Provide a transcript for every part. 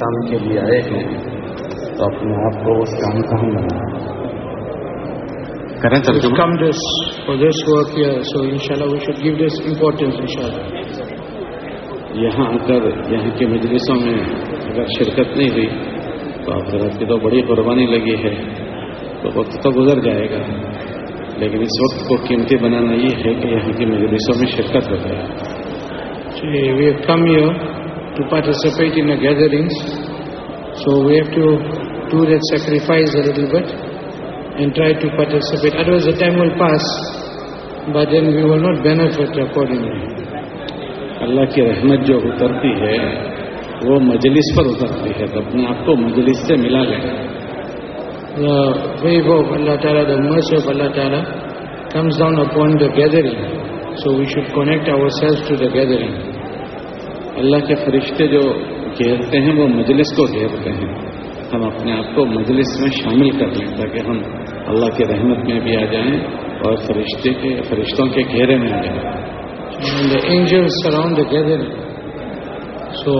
کام کے لیے آئے ہیں تو اپنے آپ کو اس کام کا ہم بنا کریں تو کم دس فور دس ورک سو ان شاء اللہ we should give this importance ان شاء اللہ یہاں آ کر یہاں کے مجلسوں میں اگر شرکت نہیں ہوئی تو آپ حضرت کی تو بڑی قربانی لگی ہے تو وقت تو گزر جائے گا لیکن اس وقت کو قیمتی بنانا یہ ہے کہ یہاں کی مجلسوں میں شرکت ہو جائے جی welcome your to participate in the gatherings. So we have to do that sacrifice a little bit and try to participate. Otherwise the time will pass, but then we will not benefit accordingly. Allah The favor of Allah Ta'ala, the mercy of Allah Ta'ala comes down upon the gathering. So we should connect ourselves to the gathering. Allah کے فرشتے جو گھیرتے ہیں وہ مجلس کو گھیرتے ہیں ہم اپنے آپ کو مجلس میں شامل کر لیں تاکہ ہم اللہ کے رحمت میں بھی آ جائیں اور فرشتے کے فرشتوں کے گھیرے میں آ جائیں گے سو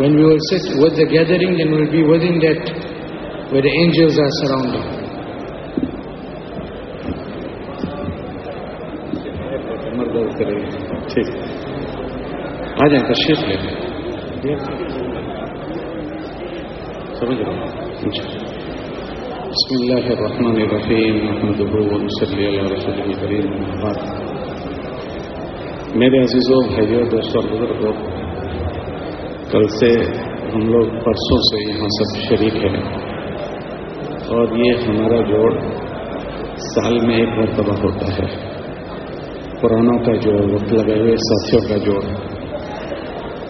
وین یو ول سکس with the gathering be with in that with the آر جی ٹھیک آ جائیںش بسم اللہ الرحمن الرحیم محمد ابو اپنے دبو صلی اللہ رسول کریم محمد میرے عزیزوں بھائی دوسر بزرگوں کل سے ہم لوگ پرسوں سے یہاں سب شریک ہیں اور یہ ہمارا جوڑ سال میں ایک مرتبہ ہوتا ہے پرانوں کا جوڑ وقت لگے ہوئے ساتھیوں کا جوڑ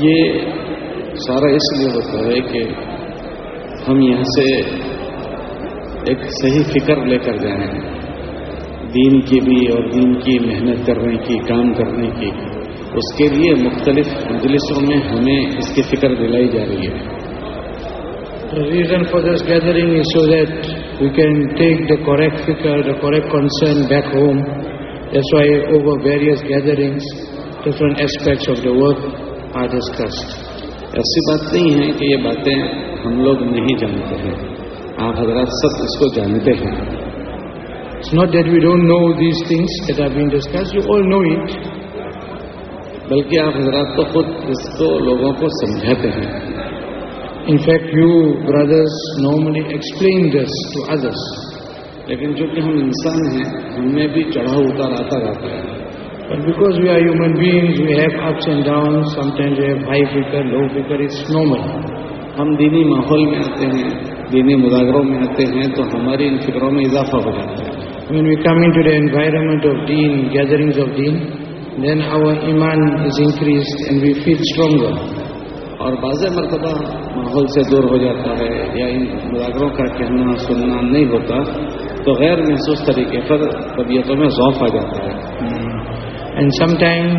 یہ سارا اس لیے ہوتا ہے کہ ہم یہاں سے ایک صحیح فکر لے کر جائیں ہیں دین کی بھی اور دین کی محنت کرنے کی کام کرنے کی اس کے لیے مختلف مجلسوں میں ہمیں اس کی فکر دلائی جا رہی ہے reason for this gathering is so that we can take the correct فکر the correct concern back home why over various gatherings different aspects of the work ایسی بات نہیں ہے کہ یہ باتیں ہم لوگ نہیں جانتے ہیں آپ حضرات سب اس کو جانتے ہیں بلکہ آپ حضرات تو خود اس کو لوگوں کو سمجھاتے ہیں in fact you brothers know many explain this to others لیکن جو کہ ہم انسان ہیں ہم میں بھی چڑھا اتار آتا رہتا ہے But because we are human beings, we have ups and downs, sometimes we have high fever, low fever, it's normal. ہم دینی ماحول میں آتے ہیں دینی مذاکروں میں آتے ہیں تو ہماری ان فکروں میں اضافہ ہو جاتا ہے when we come in to the environment of دین گیدرنگز آف دین دین آور ایمان is increase and we feel stronger اور بعض مرتبہ ماحول سے دور ہو جاتا ہے یا ان مذاکروں کا کہنا سننا نہیں ہوتا تو غیر محسوس طریقے پر طبیعتوں میں ضعف آ جاتا ہے hmm. And sometimes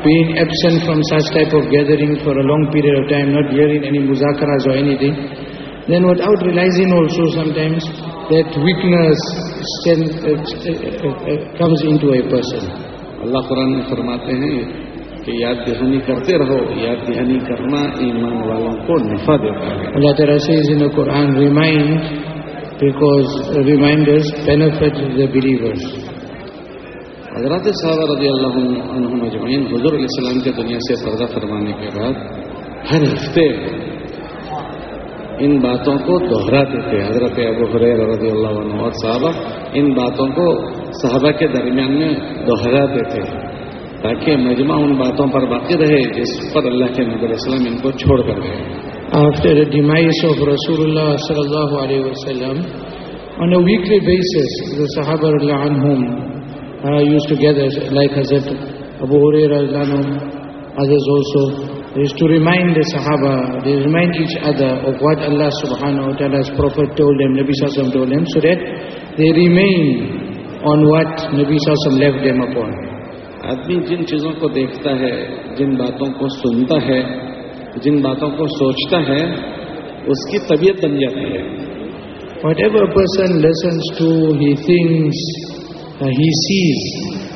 being absent from such type of gathering for a long period of time, not hearing any muzakaras or anything, then without realizing also sometimes that weakness uh uh, uh, uh, comes into a person. Allah Quran में फरमाते हैं कि याद दहानी करते रहो याद दहानी करना ईमान वालों को नफा देता है अल्लाह ताला says in the Quran remind because uh, reminders benefit the believers حضرات صحابہ رضی اللہ عنہ مجمعین حضور علیہ السلام کے دنیا سے پردہ فرمانے کے بعد ہر ہفتے ان باتوں کو دوہراتے تھے حضرت ابو حریر رضی اللہ عنہ اور صحابہ ان باتوں کو صحابہ کے درمیان میں دوہراتے تھے تاکہ مجمع ان باتوں پر باقی رہے جس پر اللہ کے نبی السلام ان کو چھوڑ کر گئے After the demise of Rasulullah sallallahu alayhi wa sallam, on a weekly basis, the Sahaba anhum uh, used to gather, like Hazrat Abu Hurairah, others also, is to remind the Sahaba, they remind each other of what Allah subhanahu wa ta'ala's Prophet told them, Nabi Sassam told them, so that they remain on what Nabi Sassam left them upon. आदमी जिन चीज़ों को देखता है जिन बातों को सुनता है जिन बातों को सोचता है उसकी तबीयत बन जाती है Whatever a person listens to, he thinks, he sees,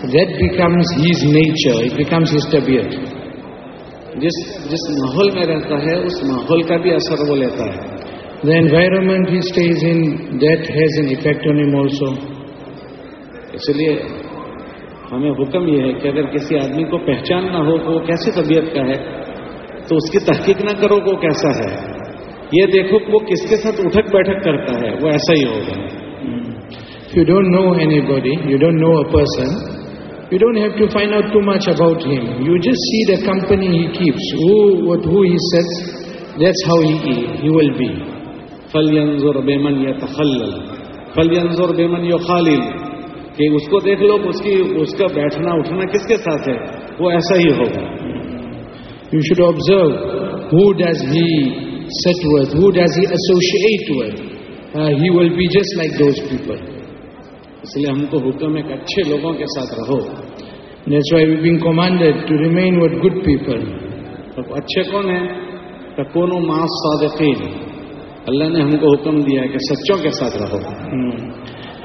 that becomes his nature, it becomes his ہیمس جس جس ماحول میں رہتا ہے اس ماحول کا بھی اثر وہ لیتا ہے the environment he stays in that has an effect on has also اس لیے ہمیں حکم یہ ہے کہ اگر کسی آدمی کو پہچان نہ ہو وہ کیسی طبیعت کا ہے تو اس کی تحقیق نہ کرو کہ وہ کیسا ہے یہ دیکھو کہ وہ کس کے ساتھ اٹھک بیٹھک کرتا ہے وہ ایسا ہی ہوگا you don't know anybody, you don't know a person, you don't have to find out too much about him. You just see the company he keeps, who, what, who he sits. that's how he, he will be. فَلْيَنْظُرْ بِمَنْ يَتَخَلَّلْ فَلْيَنْظُرْ بِمَنْ يُخَالِلْ कि उसको देख लो उसकी उसका बैठना उठना किसके साथ है वो ऐसा ही होगा You should observe who does he sit with, who does he associate with. Uh, he will be just like those people. اس لیے ہم کو حکم ایک اچھے لوگوں کے ساتھ رہو commanded to remain with good people اچھے کون ہیں تو کون صادقین اللہ نے ہم کو حکم دیا کہ سچوں کے ساتھ رہو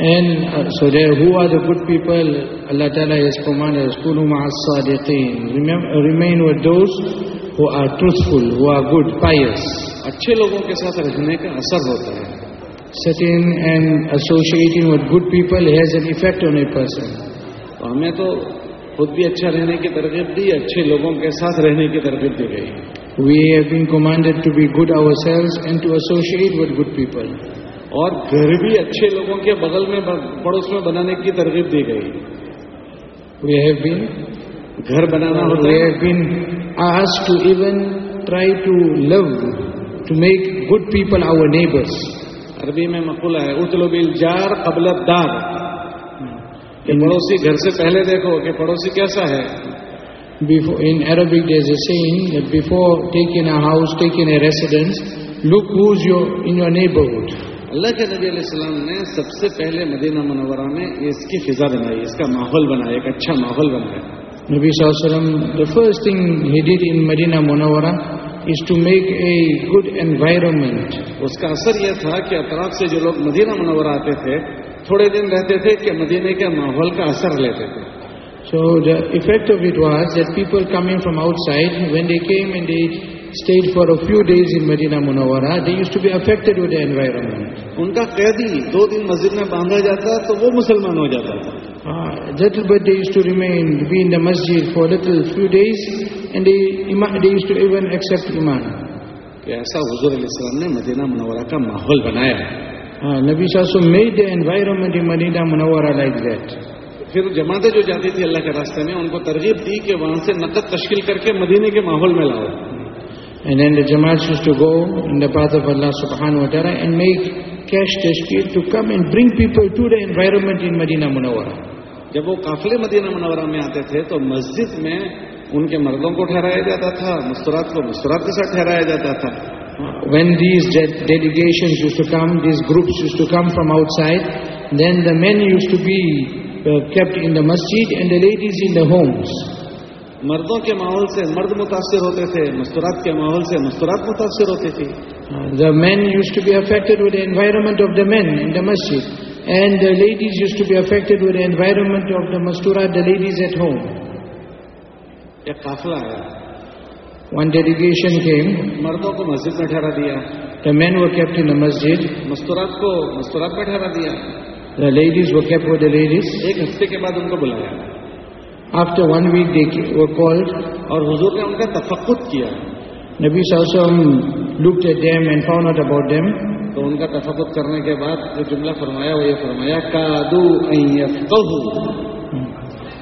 and so they who are the good people Allah تعالیٰ دیتے who are truthful who good pious اچھے لوگوں کے ساتھ رہنے کا اثر ہوتا ہے sitting and associating with good people has an effect on a person. We have been commanded to be good ourselves and to associate with good people. Or घर भी अच्छे लोगों के बगल में पड़ोस में बनाने की तरकीब दी गई We have been घर We have been asked to even try to love, to make good people our neighbors. عربی میں مقولہ ہے اتلو بل جار قبل دار کہ پڑوسی گھر سے پہلے دیکھو کہ پڑوسی کیسا ہے in Arabic there's a saying before take in house take in residence look who's your in your neighbourhood Allah کے نبی علیہ السلام نے سب سے پہلے مدینہ منورہ میں اس کی فضا بنائی اس کا ماحول بنایا ایک اچھا ماحول بنایا نبی صلی اللہ علیہ وسلم the first thing he did in Medina Munawwara make a good environment اس کا اثر یہ تھا کہ اطراف سے جو لوگ مدینہ منور آتے تھے تھوڑے دن رہتے تھے کہ مدینہ کے ماحول کا اثر لیتے تھے so effect of was the people coming from outside when they for few days in Medina Munawwara then effect environment ان کا قیدی دو دن مسجد میں باندھا جاتا تو وہ مسلمان ہو جاتا تھا مسجد for few days and they, they used to even accept Iman. ایسا حضور علیہ السلام نے مدینہ منورہ کا ماحول بنایا پھر جماعتیں جو جاتی تھی اللہ کے راستے میں ان کو ترغیب دی کہ وہاں سے نقد تشکیل کر کے مدینے کے ماحول میں لاؤ in وغیرہ منورا جب وہ قافلے مدینہ منورہ میں آتے تھے تو مسجد میں ان کے مردوں کو ٹھہرایا جاتا تھا مسترات کو مسترات کے ساتھ ٹھہرایا جاتا تھا when these these delegation used used to to come come groups from outside then the men used to be kept in the مسجد and the ladies in the homes مردوں کے ماحول سے مرد متاثر ہوتے تھے مسترات کے ماحول سے مسترات متاثر ہوتی تھی the men used to be affected with environment of the men in the مسجد and the ladies used to be affected with environment of the the ladies at home ایک قافلہ آیا ون ڈیلیگیشن کے مردوں کو مسجد میں ٹھہرا دیا مین وہ مسجد مستورات کو مستورات میں ٹھہرا دیا لیڈیز وہ کیپ لیڈیز ایک ہفتے کے بعد ان کو بلایا آفٹر ون ویک وہ کالڈ اور حضور نے ان کا تفقت کیا نبی صاحب سے ہم ڈوبتے them and found out about them تو ان کا تفقت کرنے کے بعد جو جملہ فرمایا وہ یہ فرمایا کا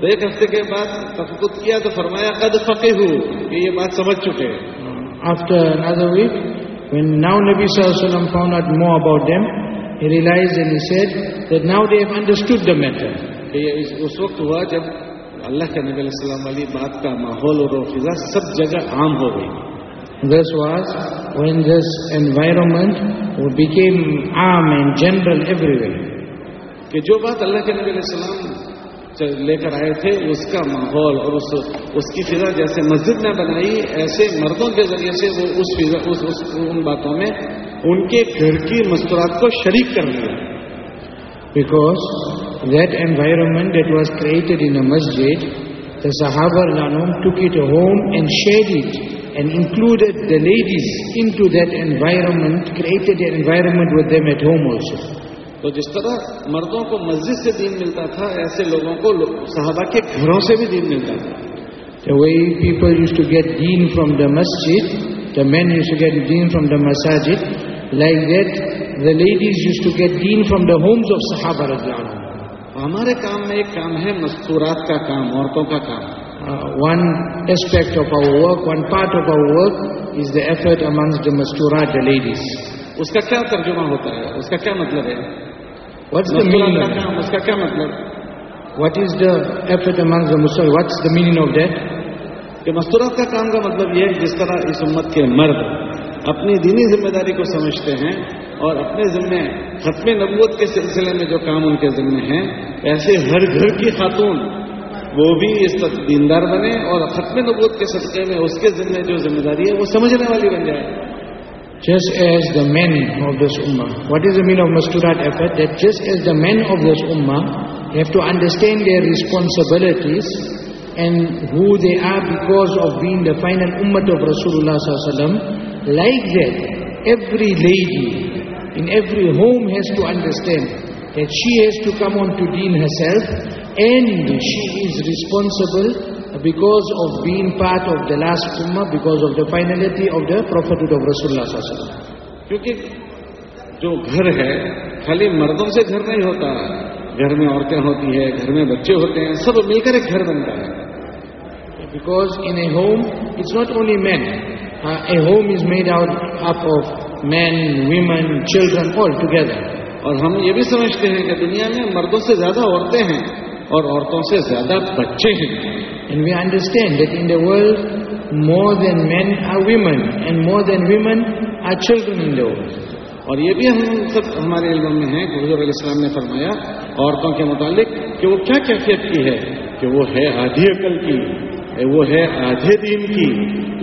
تو ایک ہفتے کے بعد تفقت کیا تو فرمایا قد فقی ہو کہ یہ بات سمجھ چکے after another week when now Nabi Sallallahu Alaihi Wasallam found out more about them he realized and he said that now they have understood the matter اس وقت ہوا جب اللہ کے نبی علیہ السلام علی بات کا ماحول اور فضا سب جگہ عام ہو گئی This was when this environment became عام and general everywhere کہ جو بات اللہ کے نبی علیہ السلام لے کر آئے تھے اس کا ماحول اور اس اس کی فضا جیسے مسجد نے بنائی ایسے مردوں کے ذریعے سے وہ اس اس, اس فضا ان باتوں میں ان کے گھر کی مستورات کو شریک کر لیا because that environment that was created in a مسجد لان home to get a home and share it and included the ladies in to that environment created environment with at home also تو جس طرح مردوں کو مسجد سے دین ملتا تھا ایسے لوگوں کو صحابہ کے گھروں سے بھی دین ملتا تھا people used to get from the مسجد the men used to get from the مساجد like get the ladies used to get from the homes of شہابارت جاڑ ہمارے کام میں ایک کام ہے مستورات کا کام عورتوں کا کام one aspect of our work one part of our work is the effort among مستورات دا لیڈیز اس کا کیا ترجمہ ہوتا ہے اس کا کیا مطلب ہے What's واٹ اس ملن کام اس کا کیا مطلب meaning of that? کہ مستور کا کام کا مطلب یہ ہے جس طرح اس امت کے مرد اپنی دینی ذمہ داری کو سمجھتے ہیں اور اپنے ذمے ختم نبوت کے سلسلے میں جو کام ان کے ذمے ہیں ایسے ہر گھر کی خاتون وہ بھی اس طرح دیندار بنے اور ختم نبوت کے صدقے میں اس کے ذمے جو ذمہ داری ہے وہ سمجھنے والی بن جائے just as the men of this ummah. What is the meaning of masturat effort? That just as the men of this ummah have to understand their responsibilities and who they are because of being the final ummah of Rasulullah sallallahu like that, every lady in every home has to understand that she has to come on to deen herself and she is responsible because because of of of being part the last the finality of the prophethood of Rasulullah پائنلی کیونکہ جو گھر ہے خالی مردوں سے گھر نہیں ہوتا گھر میں عورتیں ہوتی ہیں گھر میں بچے ہوتے ہیں سب مل کر ایک گھر بنتا ہے because in a home it's not only men a home is made out up men women children all together اور ہم یہ بھی سمجھتے ہیں کہ دنیا میں مردوں سے زیادہ عورتیں ہیں اور عورتوں سے زیادہ بچے ہیں And we understand that in the world, more than men are women, and more than women are children in the world. اور یہ بھی ہم سب ہمارے علم میں ہیں کہ حضور علیہ السلام نے فرمایا عورتوں کے متعلق کہ وہ کیا کیفیت کی ہے کہ وہ ہے آدھی عقل کی وہ ہے آدھے دین کی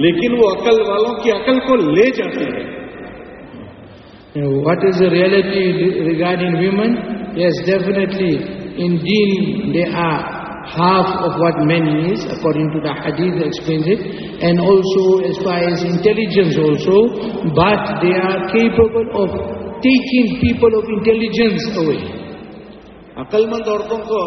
لیکن وہ عقل والوں کی عقل کو لے جاتی ہے what is a reality regarding women yes definitely in then they are half of what man is, according to the hadith explains it, and also as far as intelligence also, but they are capable of taking people of intelligence away. अकलमंद औरतों को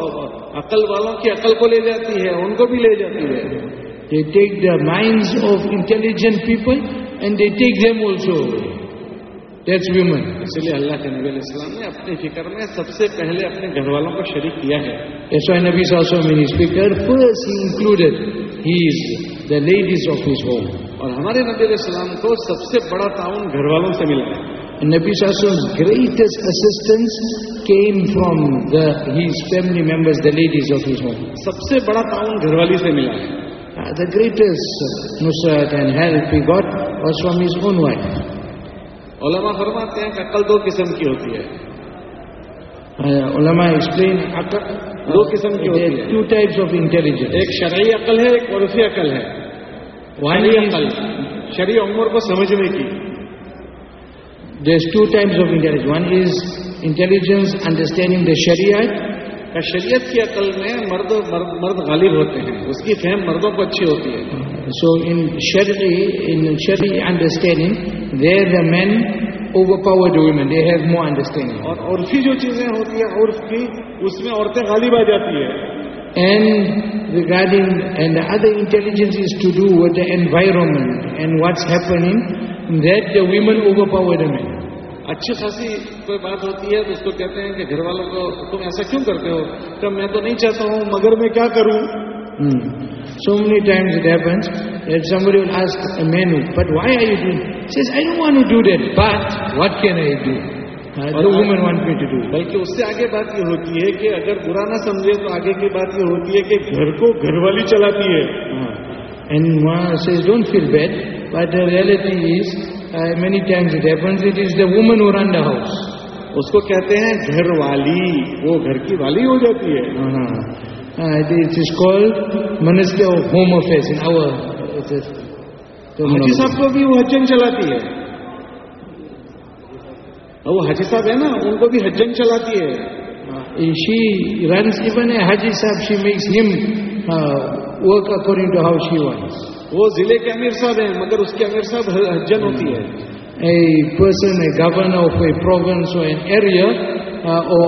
अकल वालों की अकल को ले जाती है उनको भी ले जाती है They take the minds of intelligent people and they take them also away. Touch women اسی لیے اللہ کے نبی علیہ السلام نے اپنی فکر میں سب سے پہلے اپنے گھر والوں کو شریک کیا ہے ایس وائی نبی صاحب speaker first included he is the ladies of his home اور ہمارے نبی علیہ السلام کو سب سے بڑا تعاون گھر والوں سے ملا ہے نبی صاحب greatest assistance came from the his family members the ladies of his home سب سے بڑا تعاون گھر والی سے ملا ہے دا گریٹسٹ نصرت and help he got was from his own wife علماء فرماتے ہیں کہ عقل دو قسم کی ہوتی ہے علماء ایکسپلین عقل دو قسم کی ہوتی ہے ٹو ٹائپس آف انٹیلیجنس ایک شرعی عقل ہے ایک عرفی عقل ہے وانی عقل شرعی عمر کو سمجھنے کی دیر two types of intelligence one is intelligence understanding the شریعت شریعت کی عقل میں مرد مرد مرد غالب ہوتے ہیں اس کی فہم مردوں کو اچھی ہوتی ہے سو ان ان شرری understanding there the men over power they have more understanding اور جو چیزیں ہوتی ہیں عرف کی اس میں عورتیں غالب آ جاتی ہیں and regarding other intelligence environment and what's happening that the women over power اچھی خاصی کوئی بات ہوتی ہے تو اس کو کہتے ہیں کہ گھر والوں کو تم ایسا کیوں کرتے ہو کہ میں تو نہیں چاہتا ہوں مگر میں کیا کروں so many times it happens that somebody will has a menu but why are you doing see is I don't want to do that but what can I do woman want me to do بلکہ اس سے آگے بات یہ ہوتی ہے کہ اگر برا نہ سمجھے تو آگے کی بات یہ ہوتی ہے کہ گھر کو گھر والی چلاتی ہے and don't feel bad but reality is many times it happens it is the woman اور ان دا ہاؤس اس کو کہتے ہیں گھر والی وہ گھر کی والی ہو جاتی ہے ہاں it is call minister of home affairs in our تو حجی صاحب کو بھی وہ حجن چلاتی ہے وہ حجی صاحب ہے نا ان کو بھی حجن چلاتی ہے شی رنس ایون ہے حجی صاحب she makes him work according to how she wants وہ ضلع کے امیر صاحب ہیں مگر اس کے امیر صاحب حجن ہوتی ہے a a a a person, governor of of province or or an an area, uh,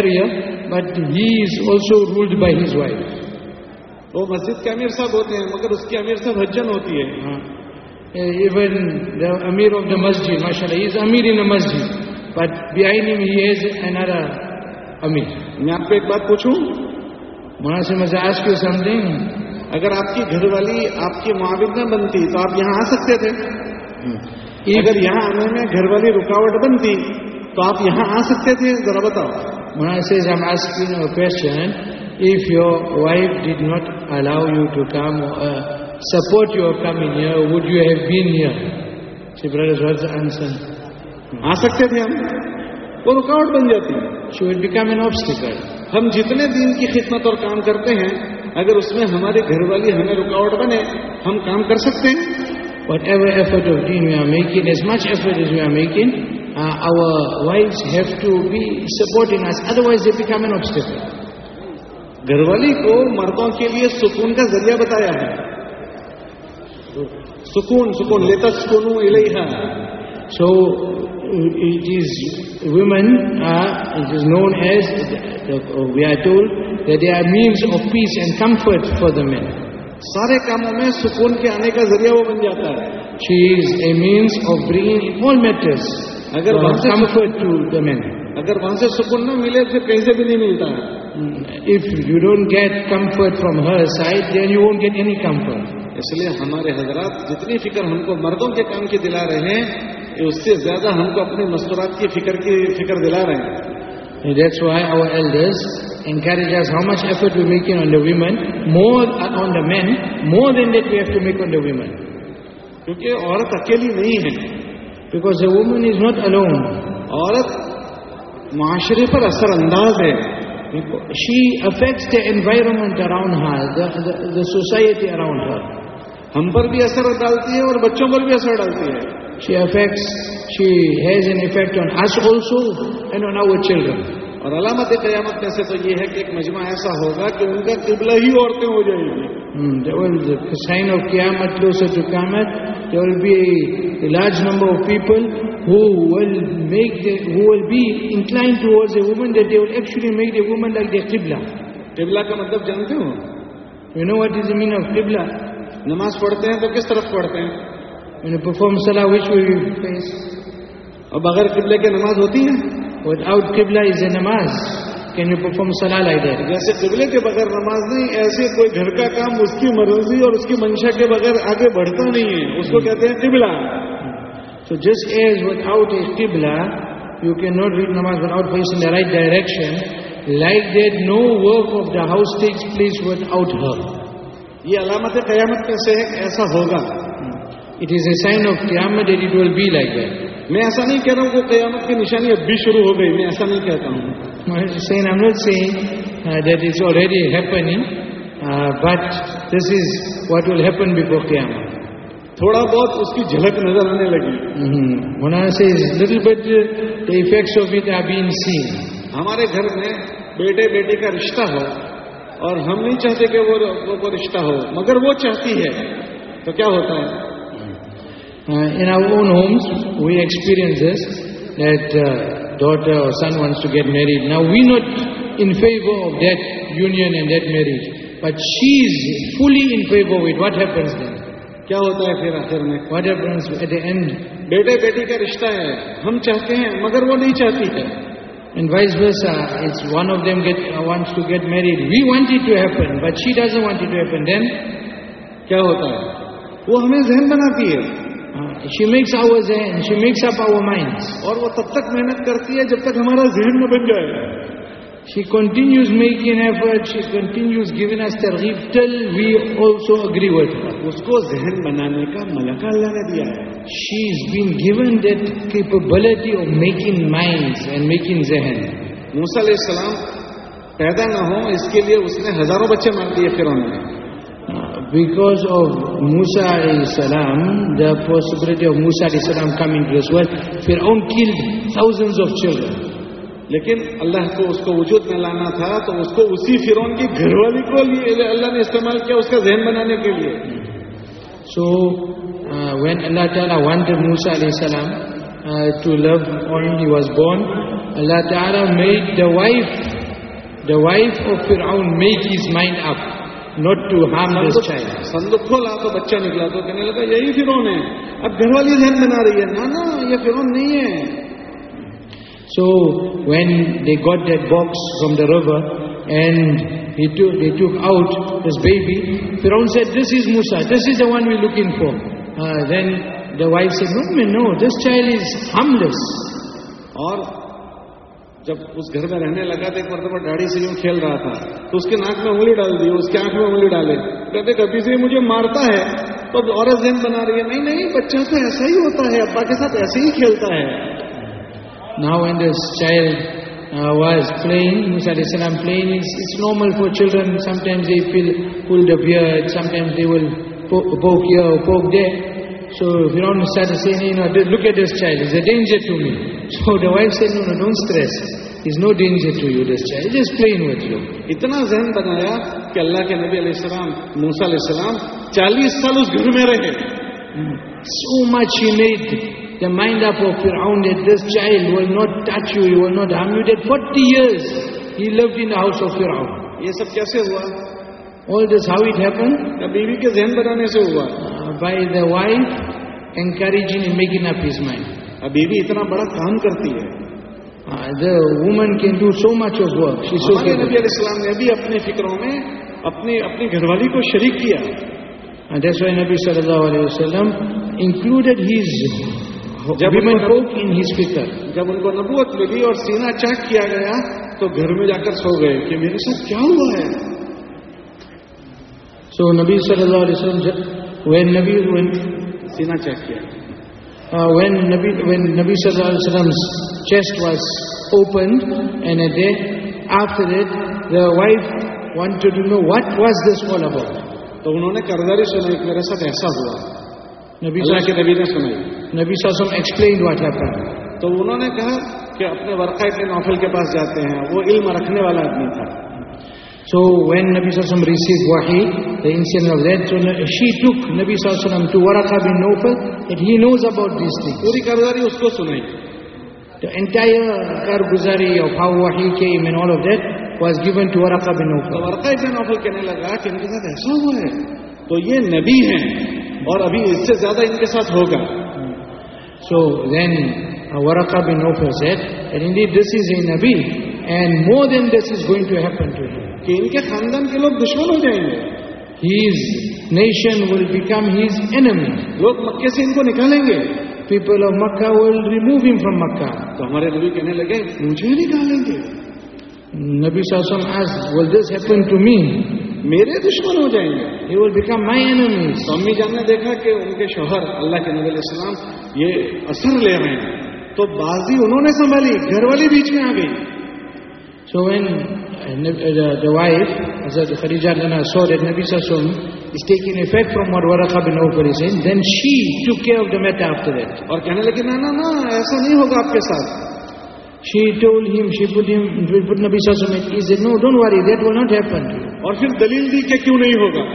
area, uh, but he is also ruled by his wife. صاحب ہوتے ہیں مگر اس امیر صاحب حجن ہوتی ہے مسجد ماشاء اللہ میں آپ کو ایک بات پوچھوں وہاں سے مجھ سمجھیں اگر آپ کی گھر والی آپ کے معاون نہ بنتی تو آپ یہاں آ سکتے تھے اگر یہاں آنے میں گھر والی رکاوٹ بنتی تو آپ یہاں آ سکتے تھے ذرا بتاؤ میں ریکویسٹ ہے if your wife did not allow you to come support your come here with you have son آ سکتے تھے ہم وہ رکاوٹ بن جاتی آبسٹیکل ہم جتنے دین کی خدمت اور کام کرتے ہیں اگر اس میں ہمارے گھر والی ہمیں رکاوٹ بنے ہم کام کر سکتے ہیں whatever effort of then we are making as much effort as we are making our wife have to be support in otherwise they become an آبسٹ گھر والی کو مردوں کے لیے سکون کا ذریعہ بتایا ہے سکون سکون لیتا سکون ہوں So it uh, it is is women known as, we are told, that they are means of peace and comfort for the men. سارے کاموں میں سکون کے آنے کا ذریعہ وہ بن جاتا ہے she is a means of matters اگر وہاں سے کمفرٹ ٹو دا مین اگر وہاں سے سکون نہ ملے پھر کہیں سے بھی نہیں ملتا ہے if you don't get comfort from her side then you get any comfort اس لیے ہمارے حضرات جتنی فکر ہم کو مردوں کے کام کی دلا رہے ہیں کہ اس سے زیادہ ہم کو اپنے مستورات کی فکر کی فکر دلا رہے ہیں encourage us how much effort we on on the the women more more men than that have to make on the women کیونکہ عورت اکیلی نہیں ہے because woman is not alone عورت معاشرے پر اثر انداز ہے سوسائٹی اراؤنڈ ہر ہم پر بھی اثر ڈالتی ہے اور بچوں پر بھی اثر ڈالتی ہے she affects, she has an effect on us also and on our children. اور علامت قیامت میں سے تو یہ ہے کہ ایک مجمع ایسا ہوگا کہ ان کا قبلہ ہی عورتیں ہو جائیں گی سائن آف قیامت لو سے قیامت there will be a large number of people who will make who will be incline to words a woman that they will actually make the woman like the قبلہ قبلہ کا مطلب جانتے ہو you know what is a mean of قبلہ نماز پڑھتے ہیں تو کس طرف پڑھتے ہیں اور بغیر قبلے کے نماز ہوتی ہے ود آؤٹ از اے نماز کین یو پرفارم سلا لائک جیسے قبلے کے بغیر نماز نہیں ایسے کوئی گھر کا کام اس کی مرضی اور اس کی منشا کے بغیر آگے بڑھتا نہیں ہے اس کو hmm. کہتے ہیں قبلہ تو جس ایز ود آؤٹ اے قبلہ یو کین ناٹ ریڈ نماز without face in the right direction like that no work of the house takes place without her یہ علامت قیامت کیسے ایسا ہوگا it is a sign of قیامت and it will be like that میں ایسا نہیں کہہ رہا ہوں کہ قیامت کی نشانی اب بھی شروع ہو گئی میں ایسا نہیں کہتا ہوں seen I not saying that is already happening but this is what will happen before قیامت تھوڑا بہت اس کی جھلک نظر آنے لگی little bit the effects of it are been seen ہمارے گھر میں بیٹے بیٹے کا رشتہ ہو اور ہم نہیں چاہتے کہ وہ رشتہ ہو مگر وہ چاہتی ہے تو کیا ہوتا ہے Uh, in our own homes, we experience this, that uh, daughter or son wants to get married. Now, we're not in favor of that union and that marriage. But she's fully in favor with what happens then. क्या होता है फिर आखिर में What happens at the end? बेटे बेटी का रिश्ता है हम चाहते हैं मगर वो नहीं चाहती है And vice versa, it's one of them get, uh, wants to get married. We want it to happen, but she doesn't want it to happen. Then क्या होता है वो हमें जहन बनाती है وہ تب تک محنت کرتی ہے جب تک ہمارا ذہن نہ بن جائے گا اس کو بنانے کا اللہ نے دیا ہے السلام پیدا نہ ہو اس کے لیے اس نے ہزاروں بچے دیے پھر انہوں نے because of Musa salam, the possibility of Musa salam coming to this world, Fir'aun killed thousands of children. लेकिन अल्लाह को उसको वजूद में लाना to तो उसको उसी फिरौन की घरवाली को अल्लाह ने इस्तेमाल किया उसका जहन बनाने के लिए सो व्हेन अल्लाह ताला वांटेड मूसा सलाम to love only was born not to harm this child. संदूक खोला तो बच्चा निकला तो कहने लगा यही है अब बना रही है ना ना ये नहीं है So when they got that box from the river and he took, they took out his baby, Firaun said, this is Musa, this is the one we're looking for. Uh, then the wife said, no, no, no, this child is harmless. Or جب اس گھر میں رہنے لگا تو ایک مرتبہ ڈاڑی سے یوں کھیل رہا تھا تو اس کے ناک میں انگلی ڈال دی اس کے آنکھ میں انگلی ڈالے کہتے کبھی سے مجھے مارتا ہے تو عورت ذہن بنا رہی ہے نہیں نہیں بچوں سے ایسا ہی ہوتا ہے ابا کے ساتھ ایسے ہی کھیلتا ہے now and this child was playing سیڈیشن I it's normal for children sometimes they feel pull the beard sometimes they will poke your پوک دے So Firaun started saying, you know, look at this child, he's a danger to me. So the wife said, no, no, don't stress. He's no danger to you, this child. He's just playing with you. اتنا ذہن بنایا کہ اللہ کے نبی علیہ السلام موسیٰ علیہ السلام چالیس سال اس گھر میں رہے So much he made the mind up of Firaun that this child will not touch you, he will not harm you. That 40 years he lived in the house of Firaun. یہ سب کیسے ہوا All this how it happened? بیوی کے ذہن بنانے سے ہوا وائفیج mag انف mind ابھی بھی اتنا بڑا کام کرتی ہے اپنی گھر والی کو شریک کیا جیسے نبی صلی اللہ علیہ وسلم انکلوڈیڈ his جب ان ہز فکر جب ان کو نبوت ملی اور سینا چیک کیا گیا تو گھر میں جا کر سو گئے کہ میرے ساتھ کیا ہوا ہے سو نبی صلی اللہ علیہ وین نبی وین سینا چیک کیا وین وین نبی چیسٹ واز اوپن تو انہوں نے کرداری سے میرے ساتھ ایسا ہوا نبی اللہ کے نبی نے سنائی نبی وسلم ایکسپلین واٹ ایپر تو انہوں نے کہا کہ اپنے ورقہ کے نافل کے پاس جاتے ہیں وہ علم رکھنے والا آدمی تھا So when Nabi Sallallahu received wahi, the incident of that, so she took Nabi Sallallahu to Waraka bin Nawfal, that he knows about these things. पूरी कारगुजारी usko सुनाई. The entire कारगुजारी of how wahi came and all of that was given to Waraka bin Nawfal. Waraka bin Nawfal कहने लगा कि इनके साथ ऐसा हुआ है, तो ये नबी हैं और अभी इससे ज़्यादा इनके साथ So then uh, Waraka bin Nawfal said, and indeed this is a Nabi, and more than this is going to happen to him. کہ ان کے خاندان کے لوگ دشمن ہو جائیں گے his nation will become his enemy لوگ مکے سے ان کو نکالیں گے people of Mecca will remove him from Mecca تو ہمارے نبی کہنے لگے مجھے نکالیں گے نبی ساسم آس ول دس ہیپن ٹو می میرے دشمن ہو جائیں گے ہی ول بیکم مائی اینمی سومی جان نے دیکھا کہ ان کے شوہر اللہ کے نبی علیہ السلام یہ اثر لے رہے ہیں تو بازی انہوں نے سنبھالی گھر والی بیچ میں آ گئی سو وینا لیکن ایسا نہیں ہوگا آپ کے ساتھ دلیل ہوگا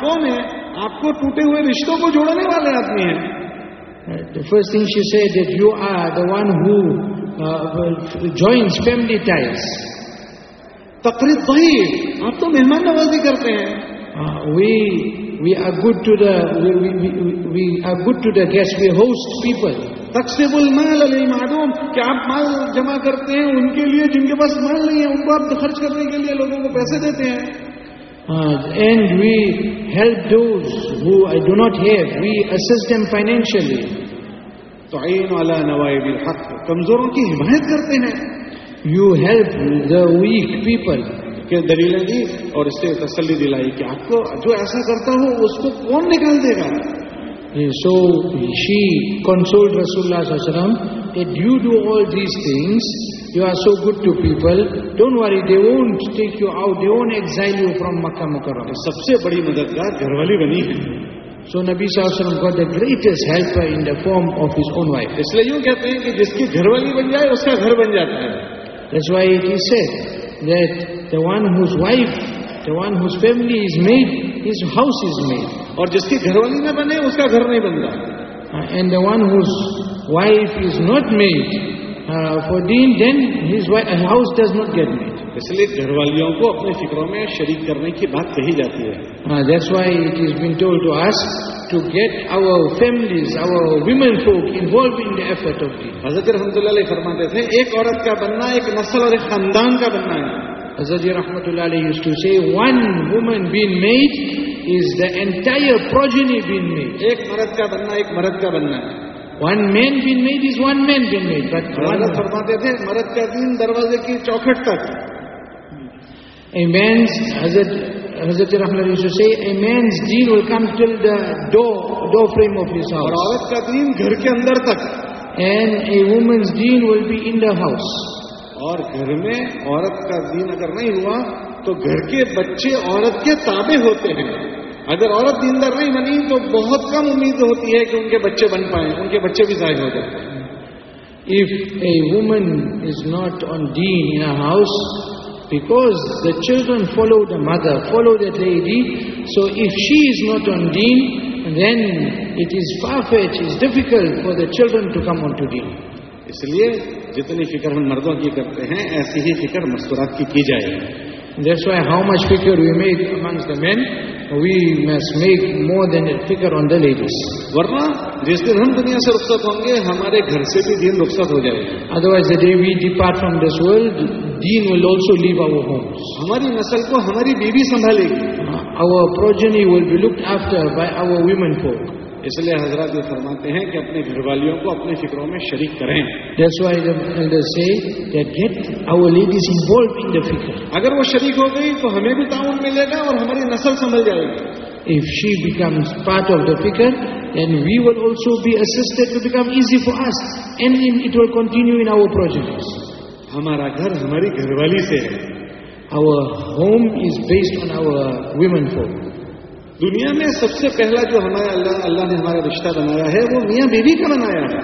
کون ہے آپ کو ٹوٹے ہوئے رشتوں کو جوڑنے والے آدمی ہیں first thing she see that you are the one who joins family ties تقریب بھائی آپ تو مہمان نوازی کرتے ہیں we we are good to the we are good to the guest we host people تقسیبل مال علی معلوم کہ آپ مال جمع کرتے ہیں ان کے لیے جن کے پاس مال نہیں ہے ان کو آپ خرچ کرنے کے لیے لوگوں کو پیسے دیتے ہیں Uh, and we help those who do not have. We assist them financially. تُعِينُ عَلَى نَوَائِبِ الْحَقِّ کمزوروں کی حمایت You help the weak people. کہ دلیلہ دی اور اس سے تسلی دلائی کہ آپ کو جو ایسا کرتا ہو اس So she consoled Rasulullah SAW that you do all these things you are so good to people. Don't worry, they won't take you out. They won't exile you from Makkah Mukarram. सबसे बड़ी मददगार घरवाली बनी है So Nabi Sallallahu got the greatest helper in the form of his own wife. इसलिए यूँ कहते हैं कि जिसकी घरवाली बन जाए उसका घर बन जाता है That's why it is said that the one whose wife, the one whose family is made, his house is made. और जिसकी घरवाली न बने उसका घर नहीं बनता uh, And the one whose wife is not made, then his house does not get met اس لیے گھر والیوں کو اپنے فکروں میں شریک کرنے کی بات کہی جاتی ہے فرماتے تھے ایک عورت کا بننا ایک نسل اور ایک خاندان کا بننا ہے بننا ایک مرد کا بننا ہے one man been made is one man been made but درازہ فرماتے تھے مرد کا دین دروازے کی چوکھٹ تک اے مینس حضرت حضرت رحم a means then will come till the do frame of اور عورت کا دین گھر کے اندر تک and a woman's then will be in the house اور گھر میں عورت کا دین اگر نہیں ہوا تو گھر کے بچے عورت کے تابع ہوتے ہیں اگر عورت دیندر نہیں بنی تو بہت کم امید ہوتی ہے کہ ان کے بچے بن پائے ان کے بچے بھی ضائع ہوتے ہیں if a woman is not on then in house back the children follow the mother follow the lady so if she is not on then then it is perfect is difficult for the children to come on to deal اس لیے جتنی فکر ہم مردوں کی کرتے ہیں ایسی ہی فکر مستراد کی کی جائے گی how much figure man we must make more than a figure on the ladies. Otherwise the day we depart from this world, deen will also leave our homes. Our progeny will be looked after by our womenfolk. That's why the elders say that get our ladies involved in the fikr. If she becomes part of the fikr, then we will also be assisted to become easy for us and it will continue in our projects. हमारा घर हमारी घरवाली से है. Our home is based on our women folk. دنیا میں سب سے پہلا جو ہمارا اللہ اللہ نے ہمارا رشتہ بنایا ہے وہ میاں بیوی کا بنایا ہے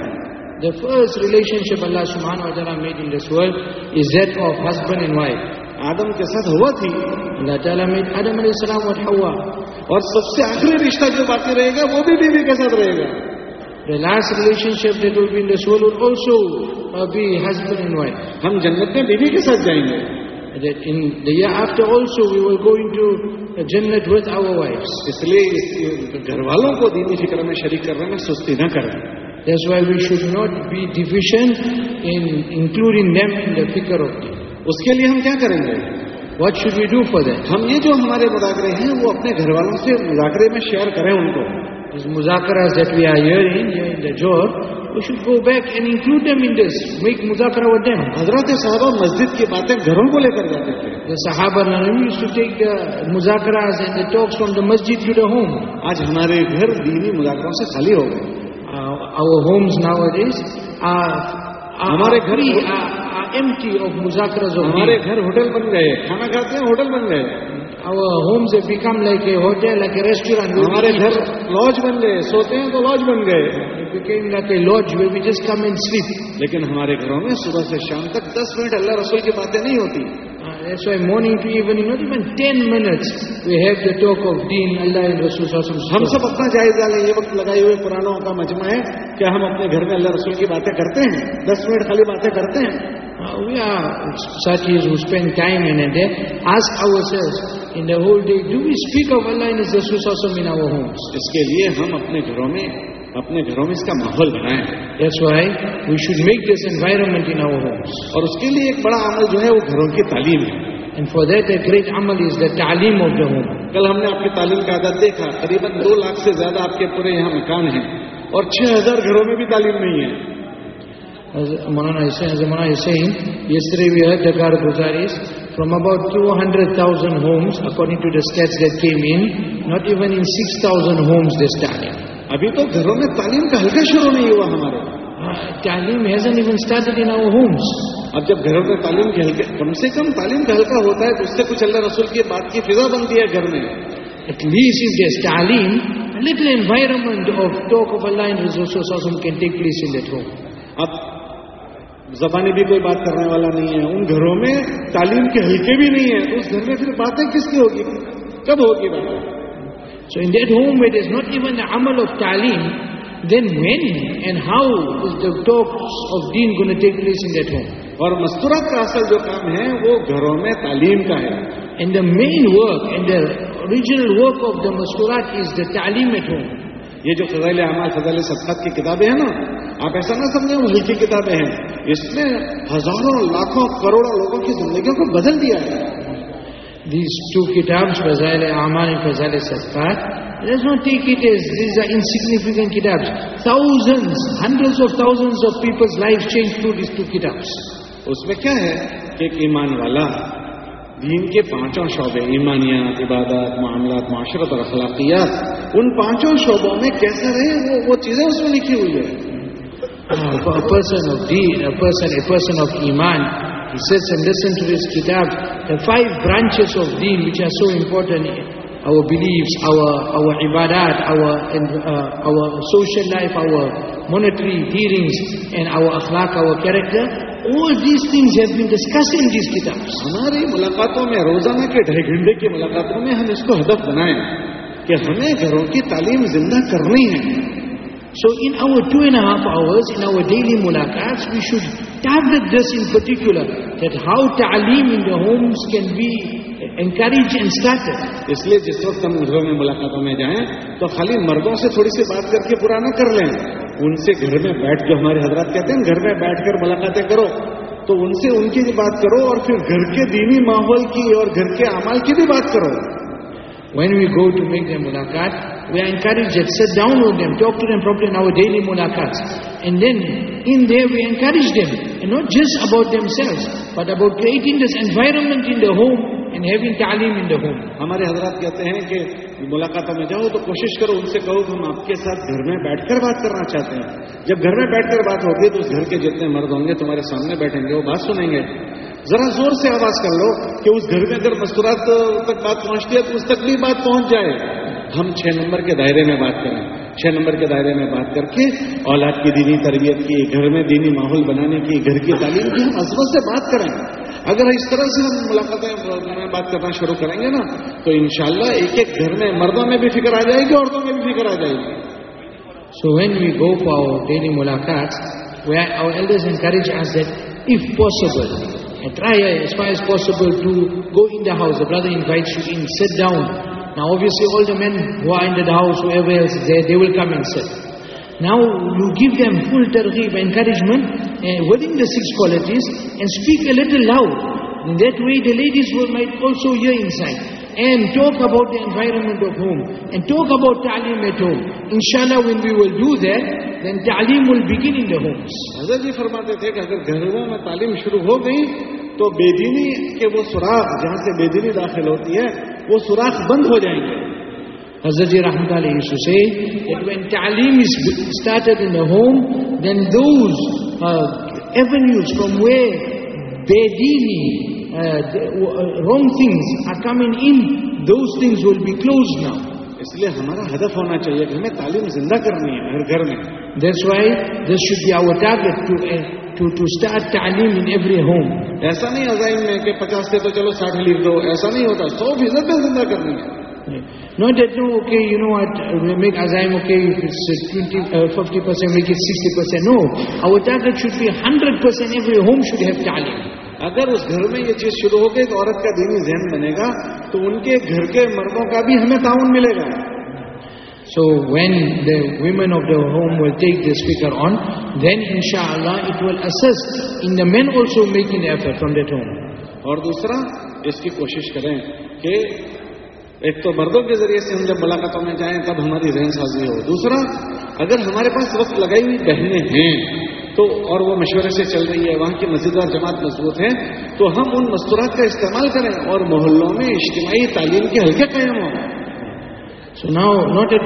دا فرسٹ ریلیشن شپ اللہ سمان اور made in this world is that of husband and wife Adam کے ساتھ ہوا تھی اللہ تعالیٰ میں آدم علیہ السلام اور ہوا اور سب سے آخری رشتہ جو باقی رہے گا وہ بھی بیوی کے ساتھ رہے گا the last relationship that will be in this world also be husband and wife ہم جنت میں بیوی کے ساتھ جائیں گے جنٹ وائف اس لیے گھر والوں کو دینی جی کر میں شریک کرنا میں سستی نہ کر رہا we should not be deficient including name فکر اس کے لیے ہم کیا کریں گے واٹ شوڈ یو ڈو فرد ہم یہ جو ہمارے مذاکرے ہیں وہ اپنے گھر والوں سے مذاکرے میں شیئر کریں ان کو جاب حضرت مسجد کی باتیں گھروں کو لے کر جاتے تھے صحابہ سے آج ہمارے گھر دینی خالی ہو گئے ہمارے گھر ہمارے گھر ہوٹل بن گئے کھانا کھاتے ہیں ہوٹل بن گئے ہوم سے پیکم لے کے ہوٹل لے کے ریسٹورینٹ ہمارے گھر لاج بن گئے سوتے ہیں تو لاج بن گئے لاج وی بھی جس کا سلیپ لیکن ہمارے گھروں میں صبح سے شام تک دس منٹ اللہ رسول کی باتیں نہیں ہوتی مارننگ ٹو اللہ رسول ہم سب اپنا جائزہ لیں یہ وقت لگائے ہوئے پرانوں کا مجمع ہے کہ ہم اپنے گھر میں اللہ رسول کی باتیں کرتے ہیں دس منٹ خالی باتیں کرتے ہیں Uh, we are such as who spend time in a day. Ask ourselves, in the whole day, do we speak of Allah and His Rasul also in our homes? اس کے لیے ہم اپنے گھروں میں اپنے گھروں میں اس کا ماحول بنائیں That's why we should make this environment in our homes. اور اس کے لیے ایک بڑا عمل جو ہے وہ گھروں کی تعلیم ہے And for that a great amal is the تعلیم of the home. کل ہم نے آپ کی تعلیم کا عدد دیکھا قریباً دو لاکھ سے زیادہ آپ کے پورے یہاں مکان ہیں اور چھ ہزار گھروں میں بھی تعلیم نہیں ہے مولانا حسین مولانا حسین یسٹرڈے وی ہیڈ دا گار گزارس from about two hundred thousand homes according to the stats that came in not even in six thousand homes they start ابھی تو گھروں میں تعلیم کا ہلکا شروع نہیں ہوا ہمارے تعلیم has an even start in our homes اب جب گھروں میں تعلیم کے ہلکے کم سے کم تعلیم کا ہلکا ہوتا ہے تو اس سے کچھ اللہ رسول کی بات کی فضا بنتی ہے گھر میں ایٹ لیسٹ یو گیس تعلیم little environment of talk of اللہ can take place in that home اب زبانیں بھی کوئی بات کرنے والا نہیں ہے ان گھروں میں تعلیم کے ہلکے بھی نہیں ہیں اس گھر میں پھر باتیں کس کی ہوگی کب ہوگی بات so in that home what is not even عمل آف تعلیم then when and how is the talk of then place in that home اور مستورت کا اصل جو کام ہے وہ گھروں میں تعلیم کا ہے and the main work and the original work of the is the تعلیم ایٹ ہوم یہ جو فضائل احمد فضائل صفحت کی کتابیں ہیں نا آپ ایسا نہ سمجھیں وہ لکھی کتابیں ہیں اس نے ہزاروں لاکھوں کروڑوں لوگوں کی زندگیوں کو بدل دیا ہے دیز ٹو کتاب فضائل احمد فضائل صفحت There's no take it as, these are insignificant kitabs. Thousands, hundreds of thousands of people's lives changed through these two kitabs. What is the meaning of the Iman? Oh, a person of deed, a person, a person of iman. He says and listen to this kitab, the five branches of deen which are so important, our beliefs, our, our ibadat, our, uh, our social life, our monetary dealings and our akhlaq, our character, all these things have been discussed in these kitabs. हमारी मुलाकातों में रोजाना के ढाई घंटे So in our two and a half hours, in our daily mulaqats, we should target this in particular, that how ta'aleem in the homes can be encourage and start اس لیے جس وقت ہم گھروں میں ملاقاتوں میں جائیں تو خالی مردوں سے تھوڑی سی بات کر کے پورا نہ کر لیں ان سے گھر میں بیٹھ جو ہمارے حضرات کہتے ہیں گھر میں بیٹھ کر ملاقاتیں کرو تو ان سے ان کی بات کرو اور پھر گھر کے دینی ماحول کی اور گھر کے امال کی بھی بات کرو when we go to make them ملاقات we are encourage sit down who them talk to them properly now daily ملاقات and then in they we encourage them not just about them selves but about creating this environment in the home تعلیم ان ہمارے حضرات کہتے ہیں کہ ملاقاتوں میں جاؤ تو کوشش کرو ان سے کہو کہ ہم آپ کے ساتھ گھر میں بیٹھ کر بات کرنا چاہتے ہیں جب گھر میں بیٹھ کر بات ہوگی تو اس گھر کے جتنے مرد ہوں گے تمہارے سامنے بیٹھیں گے وہ بات سنیں گے ذرا زور سے آواز کر لو کہ اس گھر میں اگر مستورات تک بات پہنچتی ہے تو اس تک بھی بات پہنچ جائے ہم چھ نمبر کے دائرے میں بات کریں چھ نمبر کے دائرے میں بات کر کے اولاد کی دینی تربیت کی گھر میں دینی ماحول بنانے کی گھر کی تعلیم کی ہم عزمت سے بات کریں اگر اس طرح سے ہم ملاقاتیں میں بات کرنا شروع کریں گے نا تو انشاءاللہ ایک ایک گھر میں مردوں میں بھی فکر آ جائے گی عورتوں میں بھی فکر آ جائے گی so when we go for daily ملاقات Now obviously all the men who are in the house, whoever else is there, they will come and sit. Now you give them full targhib, encouragement, uh, eh, within the six qualities, and speak a little loud. In that way the ladies will might also hear inside. And talk about the environment of home. And talk about ta'lim at home. Inshallah when we will do that, then ta'lim will begin in the homes. Hazrat ji farmate the, agar ghar ta'lim shuru ho gayi, تو بینی کے وہ سوراخ جہاں سے بےدنی داخل ہوتی ہے وہ سوراخ بند ہو جائیں گے حضرت رحمت علیہ when is started in the home, then those uh, avenues from where uh, wrong things are coming in, those things will be closed now. اس لیے ہمارا ہدف ہونا چاہیے کہ ہمیں تعلیم زندہ کرنی ہے ہر گھر میں uh, کہ پچاس سے تو چلو ساٹھ دو ایسا نہیں ہوتا سو فیصد میں زندہ کرنی ہے no be you every hundred every home شوڈیم اگر اس گھر میں یہ چیز شروع ہو گئی تو عورت کا دینی ذہن بنے گا تو ان کے گھر کے مردوں کا بھی ہمیں تعاون ملے گا so when the the speaker آن دین ان شاء اللہ دیٹ ہوم اور دوسرا اس کی کوشش کریں کہ ایک تو مردوں کے ذریعے سے ہم جب ملاقاتوں میں جائیں تب ہماری ذہن سازی ہو دوسرا اگر ہمارے پاس وقت لگائی ہوئی بہنیں ہیں تو اور وہ مشورے سے چل رہی ہے وہاں کی مزیدار جماعت مضبوط ہے تو ہم ان مستورات کا استعمال کریں اور محلوں میں اجتماعی تعلیم کے حلقے قائم ہوں میں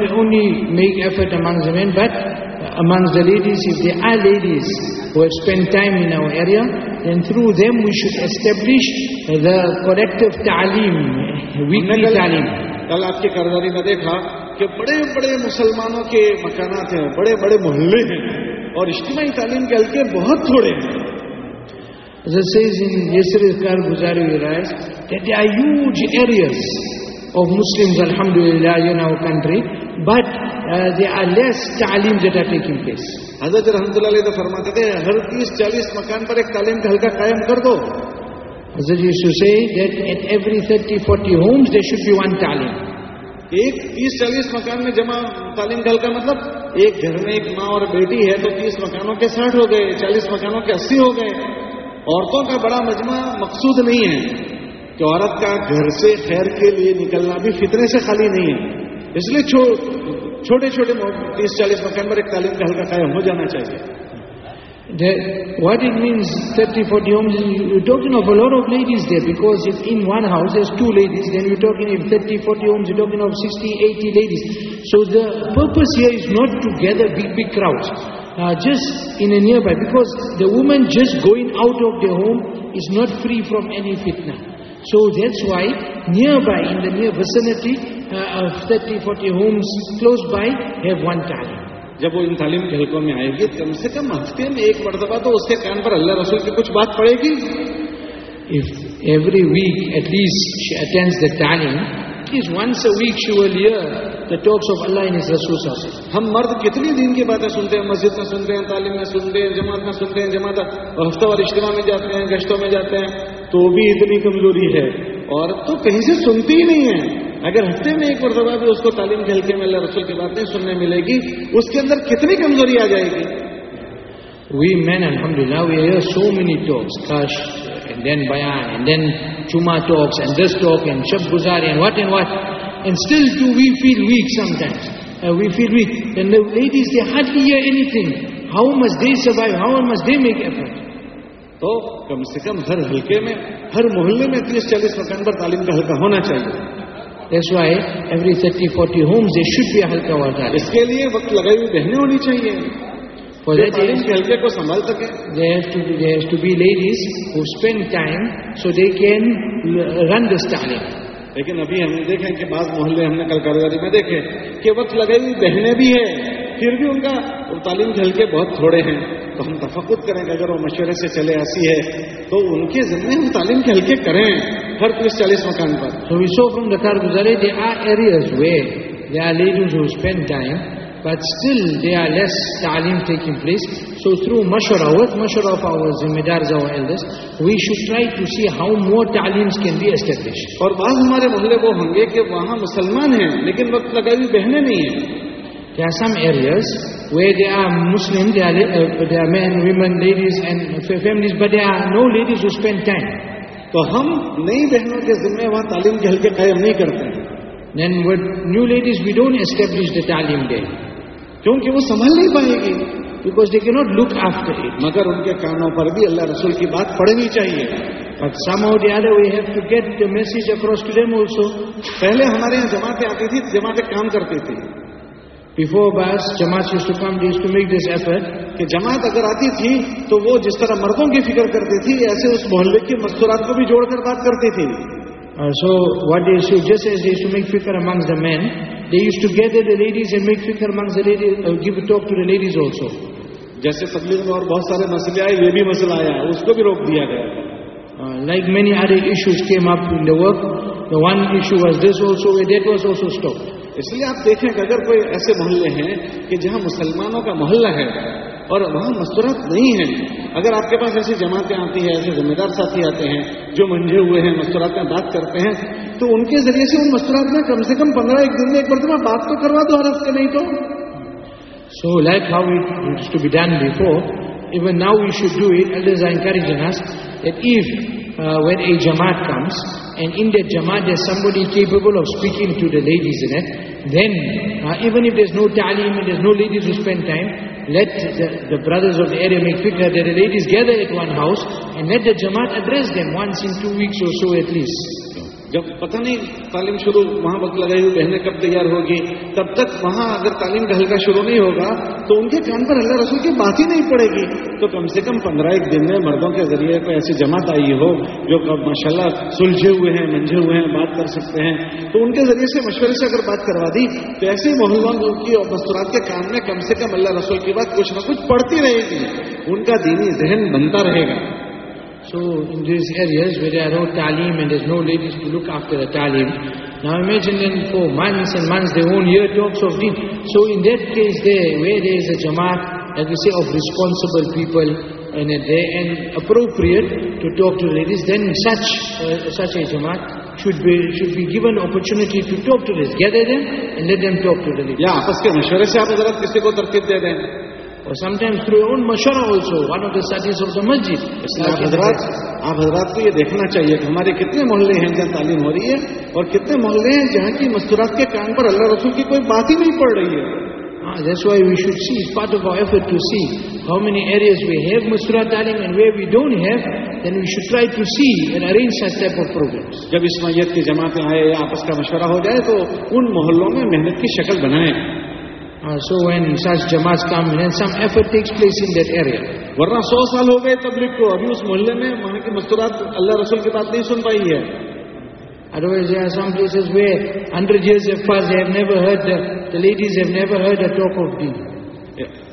لیڈیز کرداری میں دیکھا کہ بڑے بڑے مسلمانوں کے مکانات ہیں بڑے بڑے محلے ہیں اور اجتماعی تعلیم کے حلقے بہت تھوڑے ہیں الحمد uh, للہ فرماتے ہر تیس چالیس مکان پر ایک تعلیم کا حلقہ قائم کر دو شوڈ یو ون تعلیم ایک تیس چالیس مکان میں جمع تعلیم کا کا مطلب ایک گھر میں ایک ماں اور بیٹی ہے تو تیس مکانوں کے ساٹھ ہو گئے چالیس مکانوں کے اسی ہو گئے عورتوں کا بڑا مجمع مقصود نہیں ہے کہ عورت کا گھر سے خیر کے لیے نکلنا بھی فطرے سے خالی نہیں ہے اس لیے چھوٹے چھوٹے تیس چالیس مکان پر ایک تعلیم کا حلقہ قائم ہو جانا چاہیے The, what it means 30, 40 homes, you're talking of a lot of ladies there because if in one house there's two ladies, then you're talking of 30, 40 homes, you're talking of 60, 80 ladies. So the purpose here is not to gather big, big crowds. Uh, just in a nearby, because the woman just going out of their home is not free from any fitna. So that's why nearby, in the near vicinity uh, of 30, 40 homes close by, have one tali. جب وہ ان تعلیم کے حلقوں میں آئیں گے کم سے کم ہفتے میں ایک مرتبہ تو اس کے کان پر اللہ رسول کی کچھ بات پڑے گی ہم مرد کتنی دین کی باتیں سنتے ہیں مسجد میں سنتے ہیں تعلیم میں سنتے ہیں جماعت میں سنتے ہیں جماعت اور ہفتہ اور اجتماع میں جاتے ہیں گشتوں میں جاتے ہیں تو بھی اتنی کمزوری ہے اور تو کہیں سے سنتی ہی نہیں ہے اگر ہفتے میں ایک مرتبہ بھی اس کو تعلیم کے ہلکے میں اللہ رسول کی باتیں سننے ملے گی اس کے اندر کتنی کمزوری آ جائے گی وی مین الحمد للہ we hear so many talks کاش اینڈ دین بیان اینڈ دین چما talks and this talk and شب گزار and what and what and still to we feel weak sometimes we feel weak and ladies they hardly hear anything how must they survive how must they make effort تو کم سے کم ہر حلقے میں ہر محلے میں تیس چالیس مکان پر تعلیم کا حلقہ ہونا چاہیے That's why every 30-40 homes there should be a halka wada. اس کے لیے وقت لگائی ہوئی بہنیں ہونی چاہیے For that is, حلقے کو سنبھال سکیں there has, to, there has to be ladies who spend time so they can run this تعلیم لیکن ابھی ہم نے دیکھیں کہ بعض محلے ہم نے کل کاروباری میں دیکھے کہ وقت لگائی ہوئی بہنیں بھی ہیں پھر بھی ان کا تعلیم کے ہلکے بہت تھوڑے ہیں تو ہم تفقت کریں کہ اگر وہ مشورے سے چلے ایسی ہے تو ان کے ذمہ ہم تعلیم کے ہلکے کریں ہر تیس چالیس مکان پر تو سو کو ہم دکھا گزارے دے آر ایریز وے دے آر لیڈنگ جو spend time but still they are less تعلیم ٹیکنگ پلیس سو تھرو مشورہ ہوا مشورہ آف آور ذمہ دار we should try to see how more تعلیم کین بی اسٹیبلش اور بعض ہمارے محلے وہ ہوں گے کہ وہاں مسلمان ہیں لیکن وقت لگائی ہوئی بہنیں نہیں ہیں There there there there there are are are, are are some areas where Muslims, uh, men, women, ladies ladies and families, but no who spend time. تو ہم نئی بہنوں کے ذمہ وہاں تعلیم کے حلقے قائم نہیں کرتے new ladies we don't establish تعلیم دے کیونکہ وہ سنبھل نہیں پائے گی دے کی ناٹ لک آفٹر اٹ مگر ان کے کانوں پر بھی اللہ رسول کی بات پڑھنی چاہیے پہلے ہمارے یہاں جماعتیں آتی تھی جماعتیں کام کرتی تھی Before Bas, Jamat used to come, used to make this effort. कि जमात अगर आती थी तो वो जिस तरह मर्दों की फिक्र करती थी ऐसे उस मोहल्ले की मस्तूरात को भी जोड़कर बात करती थी uh, so what they used to, just as they used to make fikr amongst the men, they used to gather the ladies and make fikr amongst the ladies, uh, give talk to the ladies also. जैसे तबलीग में और बहुत सारे मसले आए ये भी मसला आया उसको भी रोक दिया गया uh, like many other issues came up in the work the one issue was this also that was also stopped اس لیے آپ دیکھیں کہ اگر کوئی ایسے محلے ہیں کہ جہاں مسلمانوں کا محلہ ہے اور وہاں مستورات نہیں ہے اگر آپ کے پاس ایسی جماعتیں آتی ہیں ایسے ذمہ دار ساتھی آتے ہیں جو منجے ہوئے ہیں میں بات کرتے ہیں تو ان کے ذریعے سے ان مستورات میں کم سے کم پندرہ ایک دن میں ایک بار بات تو کروا دو ہر ہفتے نہیں تو so like how it done before even now should do it is if uh, when a Jamaat comes, and in that Jamaat there's somebody capable of speaking to the ladies in it, then uh, even if there's no ta'lim and there's no ladies who spend time, let the, the brothers of the area make fikr that the ladies gather at one house and let the Jamaat address them once in two weeks or so at least. جب پتہ نہیں تعلیم شروع وہاں وقت لگائی ہوئی بہنیں کب تیار ہوگی تب تک وہاں اگر تعلیم کا ہلکا شروع نہیں ہوگا تو ان کے کان پر اللہ رسول کی بات ہی نہیں پڑے گی تو کم سے کم پندرہ ایک دن میں مردوں کے ذریعے کوئی ایسی جماعت آئی ہو جو ماشاء اللہ سلجھے ہوئے ہیں منجھے ہوئے ہیں بات کر سکتے ہیں تو ان کے ذریعے سے مشورے سے اگر بات کروا دی تو ایسے ہی کی اور مستورات کے کان میں کم سے کم اللہ رسول کی بات کچھ نہ کچھ پڑتی رہے گی ان کا دینی ذہن بنتا رہے گا So in these areas where there are no talim and there's no ladies to look after the talim. Now imagine then for months and months they won't hear talks of deen. So in that case there, where there is a jamaat, as we say, of responsible people, and at their end appropriate to talk to ladies, then such uh, such a jamaat should be should be given opportunity to talk to this. Gather them and let them talk to the ladies. Yeah, आपस के मशवरे से आप जरा किसी को तरकीब दे दें اور آپ حضرات کو یہ دیکھنا چاہیے کہ ہمارے کتنے محلے ہیں جہاں تعلیم ہو رہی ہے اور کتنے محلے ہیں جہاں کی مستورات کے کام پر اللہ رسول کی کوئی بات ہی نہیں پڑ رہی ہے جب اس میت کی جماعتیں آئے یا آپس کا مشورہ ہو جائے تو ان محلوں میں محنت کی شکل بنائیں Uh, so when such jamaats come, then some effort takes place in that area. ورنہ سو سال ہو گئے تبلیغ کو ابھی اس محلے میں وہاں کی مستورات اللہ رسول کی بات نہیں سن پائی ہے Otherwise there are some places where hundred years have passed, they have never heard, the, the ladies have never heard a talk of deen.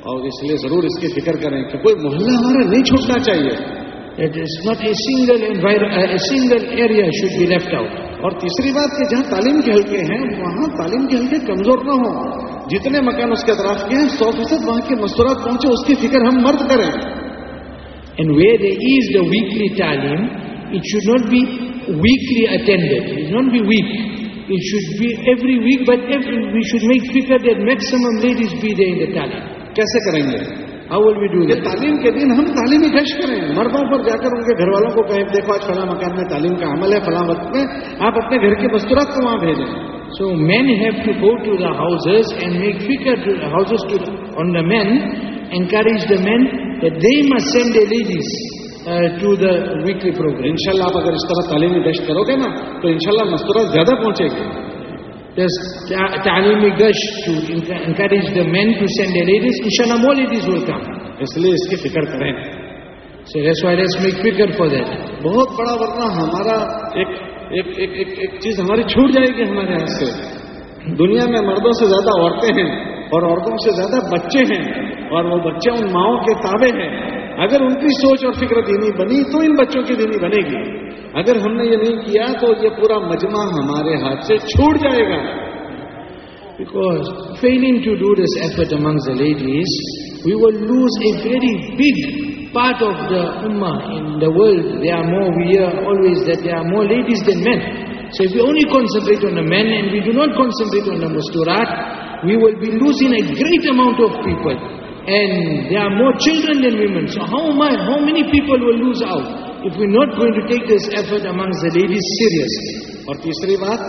اور اس لیے ضرور اس کی فکر کریں کہ کوئی محلہ ہمارا نہیں چھوٹنا چاہیے It is not a single, a single area should be left out. اور تیسری بات کہ جہاں تعلیم کے حلقے ہیں وہاں تعلیم کے حلقے کمزور نہ ہوں جتنے مکان اس کے اطراف کے ہیں سو فیصد وہاں کے مستورات پہنچے اس کی فکر ہم مرد کریں and way they is the weekly تعلیم it should not be weekly attended not be week it should be every week but every we should make فکر that maximum ladies be there in the تعلیم کیسے کریں گے how will be do یہ تعلیم کے دن ہم تعلیمی گشت کریں مردوں پر جا کر ان کے گھر والوں کو کہیں دیکھو آج فلاں مکان میں تعلیم کا عمل ہے فلاں وقت میں آپ اپنے گھر کے مستورات کو وہاں بھیجیں so men have to go to the house and make the men on the men encourage their ladies to the program ان شاء اللہ آپ اگر اس طرح تعلیمی گشت کرو گے نا تو ان شاء اللہ مستورا زیادہ پہنچے گا مین ٹو لیڈیز و اس لیے اس کی فکر کریں دیٹ بہت بڑا ورنہ ہمارا ایک ایک ایک ایک ایک چیز ہماری چھوٹ جائے گی ہمارے ہاتھ سے دنیا میں مردوں سے زیادہ عورتیں ہیں اور عورتوں سے زیادہ بچے ہیں اور وہ بچے ان ماؤں کے تابع ہیں اگر ان کی سوچ اور فکر دینی بنی تو ان بچوں کی دینی بنے گی اگر ہم نے یہ نہیں کیا تو یہ پورا مجمع ہمارے ہاتھ سے چھوٹ جائے گا because feeling to do this effort among the ladies we will lose a very big part of the ummah in the world, there are more, we hear always that there are more ladies than men. So if we only concentrate on the men and we do not concentrate on the musturat, we will be losing a great amount of people. And there are more children than women. So how, I, how many people will lose out if we're not going to take this effort amongst the ladies seriously? और तीसरी बात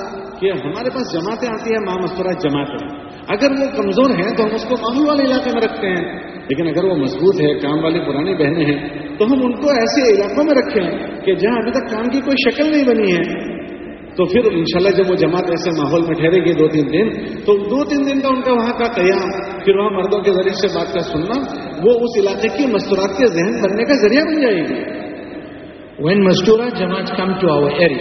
कि हमारे पास जमातें आती है माँ मस्तूरात जमातें اگر وہ کمزور ہیں تو ہم اس کو ماحول والے علاقے میں رکھتے ہیں لیکن اگر وہ مضبوط ہے کام والی پرانی بہنیں ہیں تو ہم ان کو ایسے علاقوں میں رکھیں کہ جہاں ابھی تک کام کی کوئی شکل نہیں بنی ہے تو پھر انشاءاللہ جب وہ جماعت ایسے ماحول میں ٹھہرے گی دو تین دن تو دو تین دن کا ان کا وہاں کا قیام پھر وہاں مردوں کے ذریعے سے بات کا سننا وہ اس علاقے کی مستورات کے ذہن بننے کا ذریعہ بن جائے گی وین مسٹورا جماعت come to our are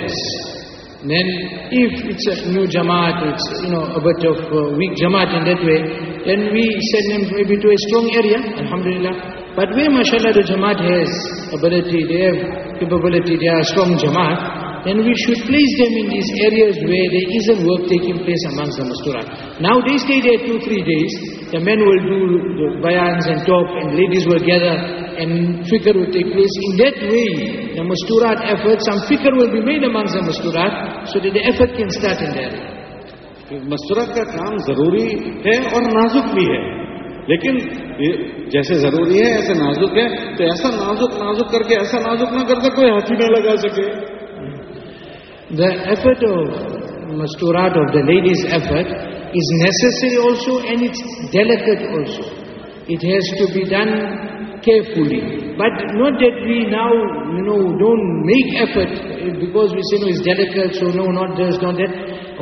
Then if it's a new Jamaat, it's you know a bit of weak Jamaat in that way, then we send them maybe to a strong area, Alhamdulillah. But where mashallah the Jamaat has ability, they have capability, they are strong Jamaat, then we should place them in these areas where there isn't work taking place amongst the Masturat. Now they stay there two, three days, The men will do the bayans and talk and ladies will gather and fikr will take place. In that way, the masturat effort, some fikr will be made amongst the masturat so that the effort can start in there. مستورات کا کام ضروری ہے اور نازک بھی ہے لیکن جیسے ضروری ہے ایسے نازک ہے تو ایسا نازک نازک کر کے ایسا نازک نہ کر کے کوئی ہاتھی نہ لگا سکے دا ایفرٹ آف مستورات of the ladies effort is necessary also and it's delicate also. It has to be done carefully. But not that we now, you know, don't make effort eh, because we say, no, it's delicate, so no, not this, not that.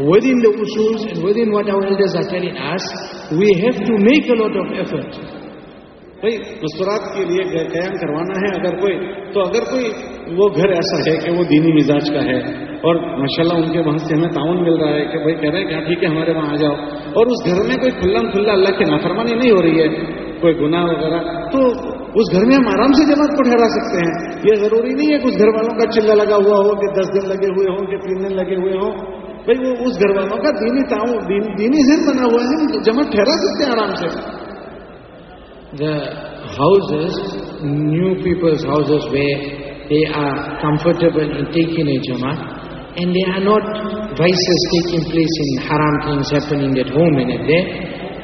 Within the usuls and within what our elders are telling us, we have to make a lot of effort. भाई मुस्कुरात ke liye kayaan करवाना hai? Agar koi, to agar koi, wo ghar ऐसा hai कि wo dini मिजाज ka hai. اور ماشاءاللہ ان کے وہاں سے ہمیں تعاون مل رہا ہے کہ بھائی کہہ رہے کہ ہاں، ٹھیک ہے ہمارے وہاں آ جاؤ اور اس گھر میں کوئی کھلا کھلا اللہ کی نافرمانی نہیں ہو رہی ہے کوئی گناہ وغیرہ تو اس گھر میں ہم آرام سے جماعت کو ٹھہرا سکتے ہیں یہ ضروری نہیں ہے کہ اس گھر والوں کا چلہ لگا ہوا ہو کہ دس دن لگے ہوئے ہوں کہ تین دن لگے ہوئے ہوں بھائی وہ اس گھر والوں کا دینی دین دینی ذہن بنا ہوا ہے جمع ٹھہرا سکتے ہیں آرام سے the house new peoples house way they are comfortable a جماعت And there are not vices taking place in haram things happening at home and at there.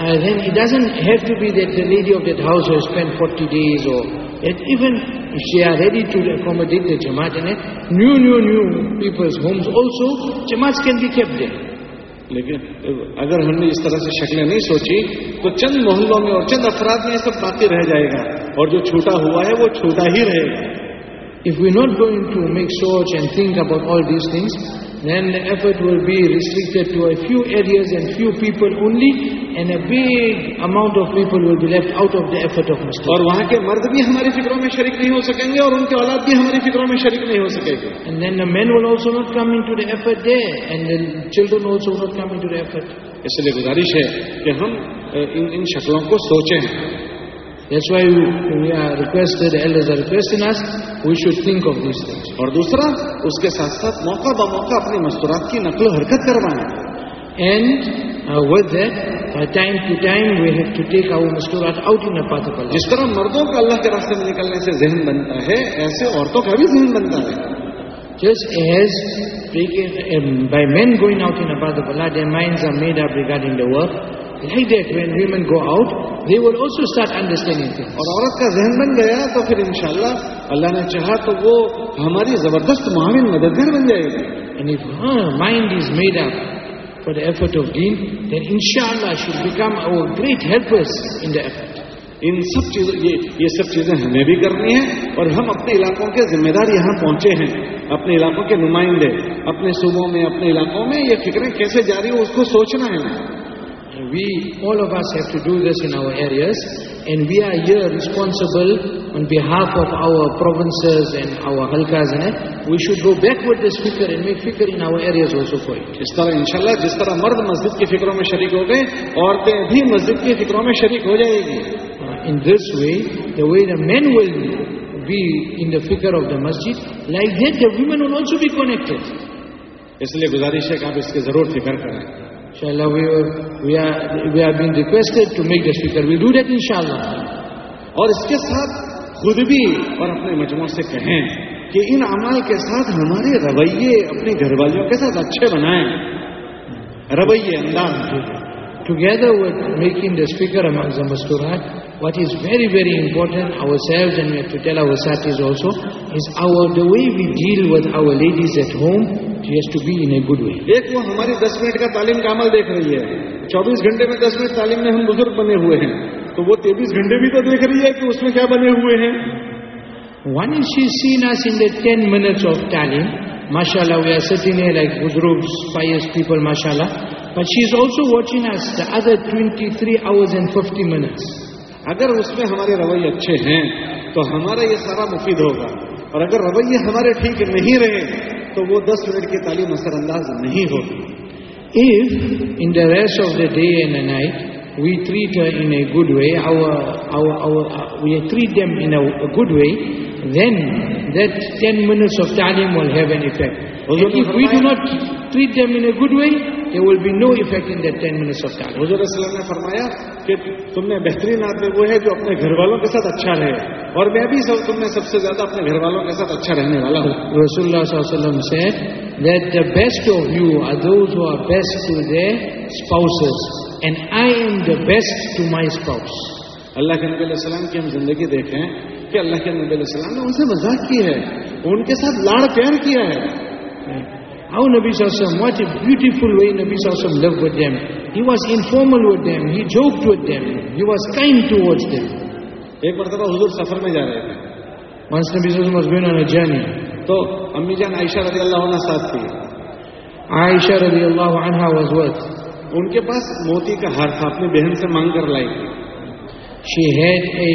Uh, then it doesn't have to be that the lady of that house has spent 40 days or that even if she are ready to accommodate the jamaat and it, new, new, new people's homes also, jamaats can be kept there. لیکن اگر ہم نے اس طرح سے شکلیں نہیں سوچی تو چند محلوں میں اور چند افراد میں یہ سب باقی رہ جائے گا اور جو چھوٹا ہوا ہے وہ چھوٹا ہی رہے گا If we're not going to make search and think about all these things, then the effort will be restricted to a few areas and few people only, and a big amount of people will be left out of the effort of mistake. और वहाँ के मर्द भी हमारी में शरीक नहीं हो सकेंगे और उनके भी हमारी में शरीक नहीं हो सकेंगे. And then the men will also not come into the effort there, and the children also will not come into the effort. इसलिए गुजारिश है कि हम इन इन शक्लों को सोचें that's why we are requested, elders are requesting us, we should think of these things. Aur dusra, uske साथ साथ मौका ब मौका अपनी मस्तूरात की नकल हरकत करवाना And uh, with that, by uh, time to time we have to take our masturat out in the path of Allah. जिस तरह मर्दों का अल्लाह के रास्ते में निकलने से जहन बनता है ऐसे औरतों का भी जहन बनता है Just as um, by men going out in the path of Allah, their minds are made up regarding the work, عورت کا ذہن بن گیا تو پھر ان شاء اللہ اللہ نے چاہا تو وہ ہماری زبردست معاون مددگار بن جائے گی ان شاء اللہ effort. ان سب چیزوں یہ سب چیزیں ہمیں بھی کرنی ہیں اور ہم اپنے علاقوں کے ذمہ دار یہاں پہنچے ہیں اپنے علاقوں کے نمائندے اپنے صوبوں میں اپنے علاقوں میں یہ فکریں کیسے جاری ہو اس کو سوچنا ہے And we, all of us have to do this in our areas. And we are here responsible on behalf of our provinces and our halkas. And we should go back with this fikr and make fikr in our areas also for it. इस तरह इंशाल्लाह जिस तरह मर्द मस्जिद के फिक्रों में शरीक हो गए औरतें भी मस्जिद के फिक्रों में शरीक हो जाएगी uh, In this way, the way the men will be in the fikr of the masjid, like that the women will also be connected. इसलिए गुजारिश है कि आप इसके जरूर फिक्र करें Inshallah, inshallah. we, uh, we, we We have been requested to make the speaker. do that اور اس کے ساتھ خود بھی اور اپنے مجموعے سے کہیں کہ ان عمال کے ساتھ ہمارے رویے اپنے گھر والیوں کے ساتھ اچھے بنائیں رویے انداز together make making the speaker ہمارے سب مستورہ what is very, very important ourselves and we have to tell our satis also is our the way we deal with our ladies at home, she has to be in a good way. एक वो हमारी 10 minute का तालीम का अमल देख रही है 24 घंटे में 10 मिनट तालीम में हम बुजुर्ग बने हुए हैं तो वो 23 घंटे भी तो देख रही है कि उसमें क्या बने हुए हैं One is she's seen us in the 10 minutes of talim. Mashallah, we are sitting here like Buzrugs, pious people, mashallah. But she is also watching us the other 23 hours and 50 minutes. اگر اس میں ہمارے رویے اچھے ہیں تو ہمارا یہ سارا مفید ہوگا اور اگر رویے ہمارے ٹھیک نہیں رہے تو وہ دس منٹ کی تعلیم اثر انداز نہیں ہوگی rest of the day and then night we treat in good way treat good way حضور if we do not treat them in a good way there will be no effect in that 10 minutes of time حضور صلی اللہ علیہ وسلم نے فرمایا کہ تم نے بہترین آدمی وہ ہے جو اپنے گھر والوں کے ساتھ اچھا رہے اور میں بھی سب تم نے سب سے زیادہ اپنے گھر والوں کے ساتھ اچھا رہنے والا ہوں رسول اللہ صلی اللہ علیہ وسلم said that the best of you are those who are best to their spouses and I am the best to my spouse اللہ کے نبی علیہ السلام کی ہم زندگی دیکھیں کہ اللہ کے نبی علیہ السلام نے ان سے مزاق کی ہے ان کے ساتھ لاڑ پیار کیا ہے Nabi Nabi what a beautiful way lived with with with them. them, them, them. He he he was was informal joked kind towards ایک مرتبہ حضور سفر میں جا رہے تھے Once Nabi was was going on a journey. تو امی جان عائشہ عائشہ رضی رضی اللہ اللہ عنہ عنہ ساتھ تھی with. ان کے پاس موتی کا ہار تھا اپنی بہن سے مانگ کر لائی تھی She she had a, a,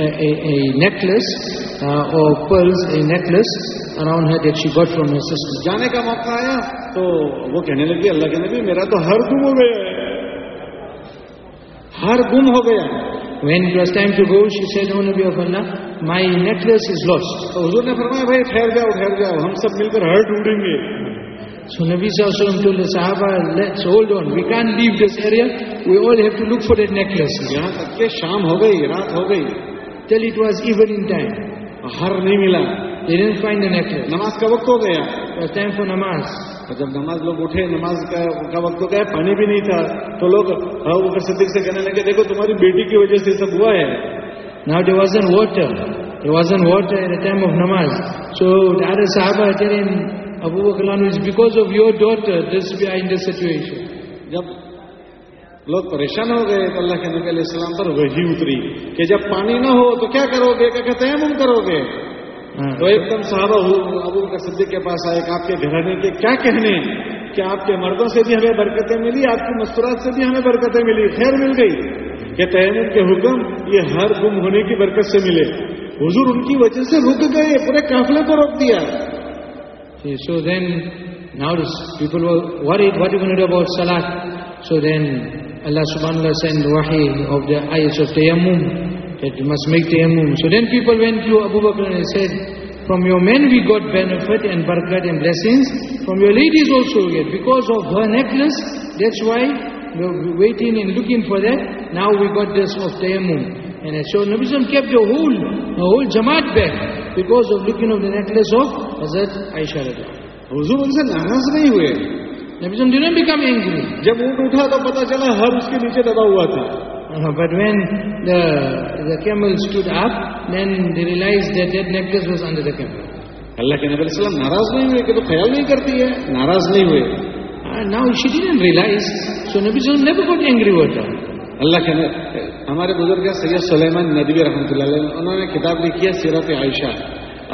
a, a necklace necklace uh, or pearls, around her that got from her sister. جانے کا موقع آیا تو وہ کہنے لگی اللہ کے نبی میرا تو ہر گم ہو گیا ہر گم ہو گیا وینس ٹائم از لوس تو ہم سب مل کر ہر ڈھونڈیں گے نماز لوگ اٹھے نماز کا وقت ہو گیا پانی بھی نہیں تھا تو لوگ ہاں، سے کہنے لگے تمہاری بیٹی کی وجہ سے ابو وکلان از situation. جب لوگ پریشان ہو گئے تو اللہ کے نبی علیہ السلام پر وہی اتری کہ جب پانی نہ ہو تو کیا کرو گے کہ ہم کرو گے ہاں۔ تو ایک دم صحابہ ابو کا صدیق کے پاس آئے کہ آپ کے گھرانے کے کیا کہنے کہ آپ کے مردوں سے بھی ہمیں برکتیں ملی آپ کی مستورات سے بھی ہمیں برکتیں ملی خیر مل گئی کہ تیمن کے حکم یہ ہر گم ہونے کی برکت سے ملے حضور ان کی وجہ سے رک گئے پورے قافلے کو روک دیا So then, now people were worried, what are you going to do about Salat? So then, Allah subhanahu wa ta'ala sent wahi of the ayahs of Tayammum, that you must make Tayammum. So then people went to Abu Bakr and said, from your men we got benefit and barakat and blessings, from your ladies also we get. Because of her necklace, that's why we are waiting and looking for that. Now we got this of Tayammum. خیال نہیں کرتی ہے ناراض نہیں ہوئے اللہ کے ہمارے بزرگ ہیں سید سلیمان ندوی رحمۃ اللہ علیہ انہوں نے کتاب لکھی ہے سیرت عائشہ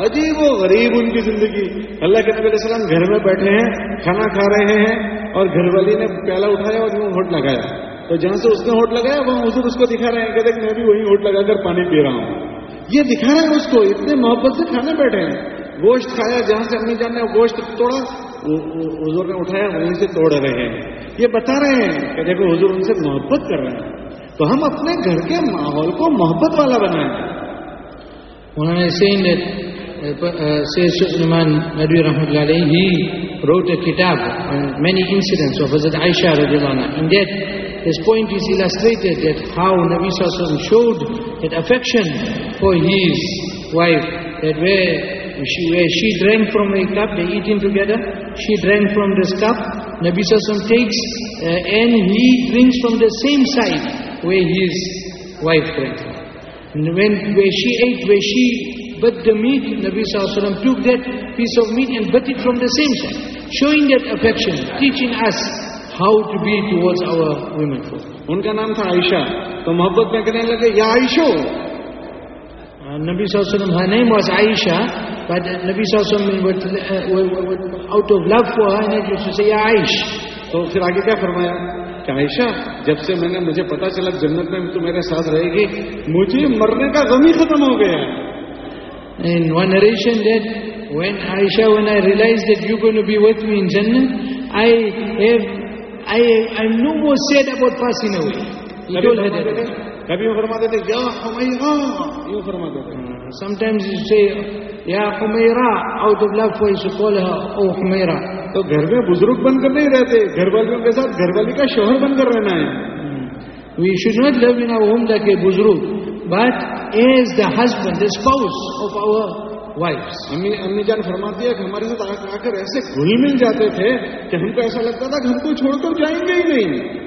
عجیب و غریب ان کی زندگی اللہ کے نبی علیہ السلام گھر میں بیٹھے ہیں کھانا کھا رہے ہیں اور گھر والی نے پیالہ اٹھایا اور وہ ہوٹ لگایا تو جہاں سے اس نے ہوٹ لگایا وہاں حضور اس کو دکھا رہے ہیں کہ دیکھ میں بھی وہی ہوٹ لگا کر پانی پی رہا ہوں یہ دکھا رہا ہے اس کو اتنے محبت سے کھانے بیٹھے ہیں گوشت کھایا جہاں سے امی جانے گوشت توڑا حضور نے اٹھایا وہیں سے توڑ رہے ہیں یہ بتا رہے ہیں کہ دیکھو حضور ان سے محبت کر رہے ہیں तो हम अपने घर के माहौल को मोहब्बत that uh, says Imam Nadwi he wrote a kitab on many incidents of Hazrat Aisha radiallahu anha. In that, this point is illustrated that how Nabi Sallallahu showed that affection for his wife, that where she, drank from a cup, they eating together, she drank from this cup, Nabi Sallallahu takes uh, and he drinks from the same side where his wife drank, And when where she ate, where she but the meat, Nabi Sallallahu took that piece of meat and but it from the same side. Showing that affection, teaching us how to be towards our women folk. naam tha Aisha, to तो मोहब्बत में कहने लगे या uh, Nabi Wasallam, her name was Aisha but Nabi Sallallahu Alaihi Wasallam, uh, out of love for her he used to say Aish तो फिर आगे क्या फरमाया کہ عائشہ جب سے میں نے مجھے پتا چلا جنت میں تو میرے ساتھ رہے گی مجھے مرنے کا غم ہی ختم ہو گیا And one narration that when Aisha, when I realized that you're going to be with me in Jannah, I have, I, I'm no more sad about passing away. He told her that. Sometimes you say, یا خمیرا اور تو لف وہ school ہے او خمیرا تو گھر میں بزرگ بن کر نہیں رہتے گھر والیوں کے ساتھ گھر والی کا شوہر بن کر رہنا ہے we should not live in home the کے بزرگ but as the husband this pause of our wife امی امی جان فرماتی ہے کہ ہمارے ساتھ آ کر ایسے گھل مل جاتے تھے کہ ہم کو ایسا لگتا تھا کہ ہم کو چھوڑ کر جائیں گے ہی نہیں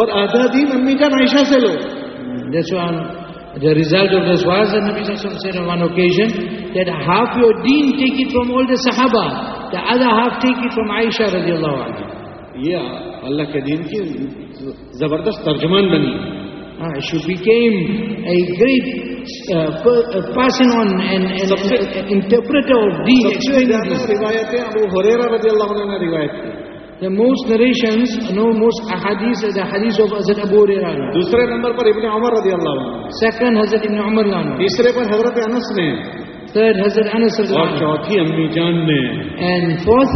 اور آدھا امی سے لو دین دین رضی اللہ اللہ عنہ یہ کے کی کی زبردست ترجمان بنی اے گریٹ آن انٹرپریٹر روایت نے The most narrations, no most ahadith, the hadith of Hazrat Abu Hurairah. दूसरे नंबर पर इब्न उमर रजी अल्लाह Second Hazrat Ibn Umar radiallahu तीसरे पर Third Hazrat Anas और radiallahu चौथी And fourth,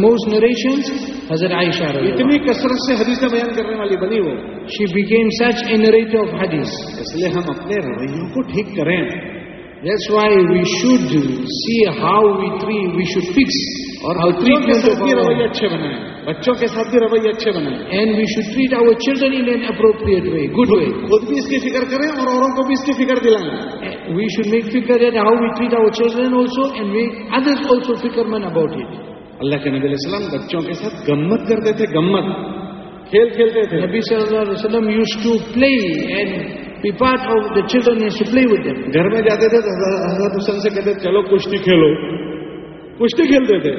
most narrations, Hazrat Aisha radiallahu इतनी कसरत से हदीसें बयान करने वाली बनी वो She became such a narrator of hadith. इसलिए हम अपने रवैयों को That's why we should see how we three, we should fix اور بچوں کے ساتھ بھی رویے اچھے بنائیں بچوں کے ساتھ بھی رویے اچھے بنائیں and we should treat our children in appropriate way good way خود بھی اس کی فکر کریں اور اوروں کو بھی اس کی فکر دلائیں وی شوڈ میک فکر at how we treat our children also and make others also فکر مین اباؤٹ اٹ اللہ کے نبی علیہ السلام بچوں کے ساتھ گمت کرتے تھے گمت کھیل کھیلتے تھے نبی صلی اللہ علیہ وسلم use to play and be part of the children use to play with them گھر میں جاتے تھے حضرت حسن سے کہتے چلو کشتی کھیلو کشتی کھیلتے تھے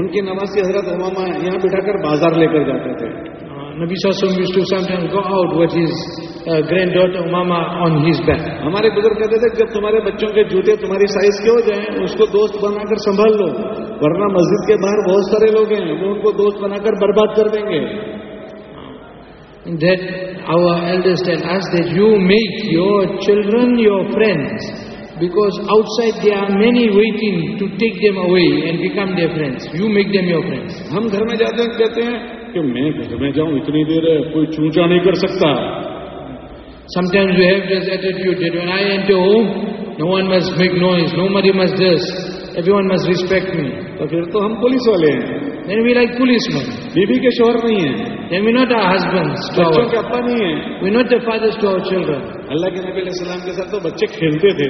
ان کے نماز حضرت اماما یہاں بٹھا کر بازار لے کر جاتے تھے نبی صلی اللہ علیہ وسلم اماما آن ہیز بیک ہمارے بزرگ کہتے تھے جب تمہارے بچوں کے جوتے تمہاری سائز کے ہو جائیں اس کو دوست بنا کر سنبھال لو ورنہ مسجد کے باہر بہت سارے لوگ ہیں وہ ان کو دوست بنا کر برباد کر دیں گے that our elders tell us that you make your children your friends because outside there are many waiting to take them away and become their friends. You make them your friends. हम घर में जाते हैं कहते हैं कि मैं घर में जाऊं इतनी देर है कोई चूचा नहीं कर सकता Sometimes we have this attitude that when I enter home, no one must make noise, nobody must this, everyone must respect me. तो फिर तो हम पुलिस वाले हैं دین وی لائک پولیس مین بیوی کے شوہر نہیں ہیں then we not are husband بچوں کے ابا نہیں ہیں we not the fathers to our children اللہ کے نبی علیہ السلام کے ساتھ تو بچے کھیلتے تھے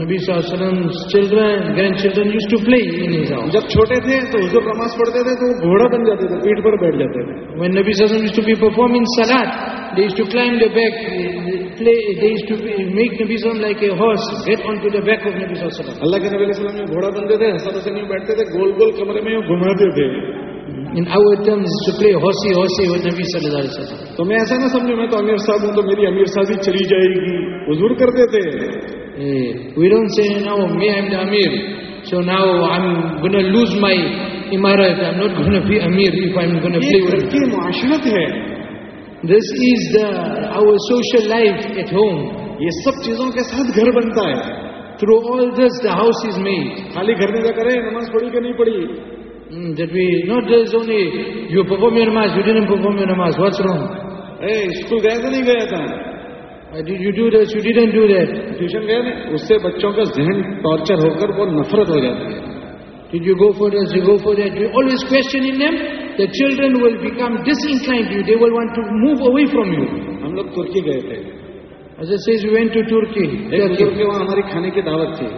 نبی صلی اللہ علیہ وسلم children grand children use to play in his house جب چھوٹے تھے تو حضور نماز پڑھتے تھے تو وہ گھوڑا بن جاتے تھے پیٹھ پر بیٹھ جاتے تھے وین نبی صلی اللہ علیہ وسلم use to be perform in صلاۃ they use to climb the back ایسا نہ تو میری چلی جائے گی this is the our social life at home یہ سب چیزوں کے ساتھ گھر بنتا ہے through all this the house is made خالی گھر میں جا کرے نماز پڑھی کہ نہیں پڑھی that we not just only you perform your نماز یو ڈینٹ پرفارم یور نماز واٹس رانگ اے اسکول گیا تھا نہیں گیا تھا you do that you didn't do that tuition گیا نا اس سے بچوں کا ذہن ٹارچر ہو کر وہ نفرت ہو جاتی ہے did you go for that you go for that you always question in them the children will become disinclined to you. They will want to move away from you. हम लोग तुर्की गए थे. As it says, we went to Turkey. एक वहाँ हमारी खाने की दावत थी.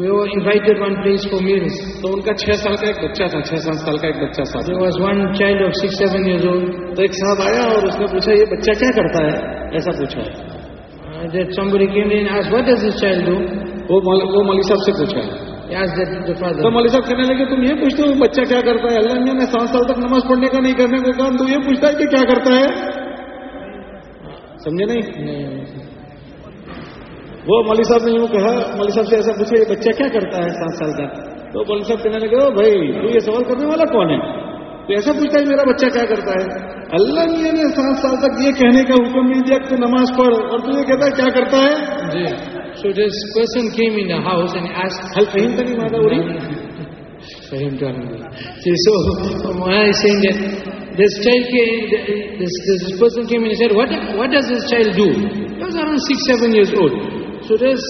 We were invited one place for meals. तो उनका छह साल का एक बच्चा था, छह सात साल का एक बच्चा साथ. There was one child of six, seven years old. तो एक साहब आया और उसने पूछा ये बच्चा क्या करता है? ऐसा पूछा. Uh, that somebody came in and asked, what does this child do? वो वो साहब से पूछा. تو مولوی صاحب کہنے لگے تم یہ پوچھتے ہو بچہ کیا کرتا ہے اللہ نے سات سال تک نماز پڑھنے کا نہیں کرنے کو کہا تو یہ پوچھتا ہے کہ کیا کرتا ہے سمجھے نہیں وہ مولوی صاحب نے یوں کہا مولوی صاحب سے ایسا پوچھے یہ بچہ کیا کرتا ہے سات سال تک تو مولوی صاحب کہنے لگے او بھائی تو یہ سوال کرنے والا کون ہے تو ایسا پوچھتا ہے میرا بچہ کیا کرتا ہے اللہ نے سات سال تک یہ کہنے کا حکم نہیں دیا کہ نماز پڑھ اور تو یہ کہتا ہے کیا کرتا ہے جی So this person came in the house and asked, Tani For him to so Maharaj is saying that this child came, this, this person came in and said, what, what does this child do? He was around six, seven years old. So this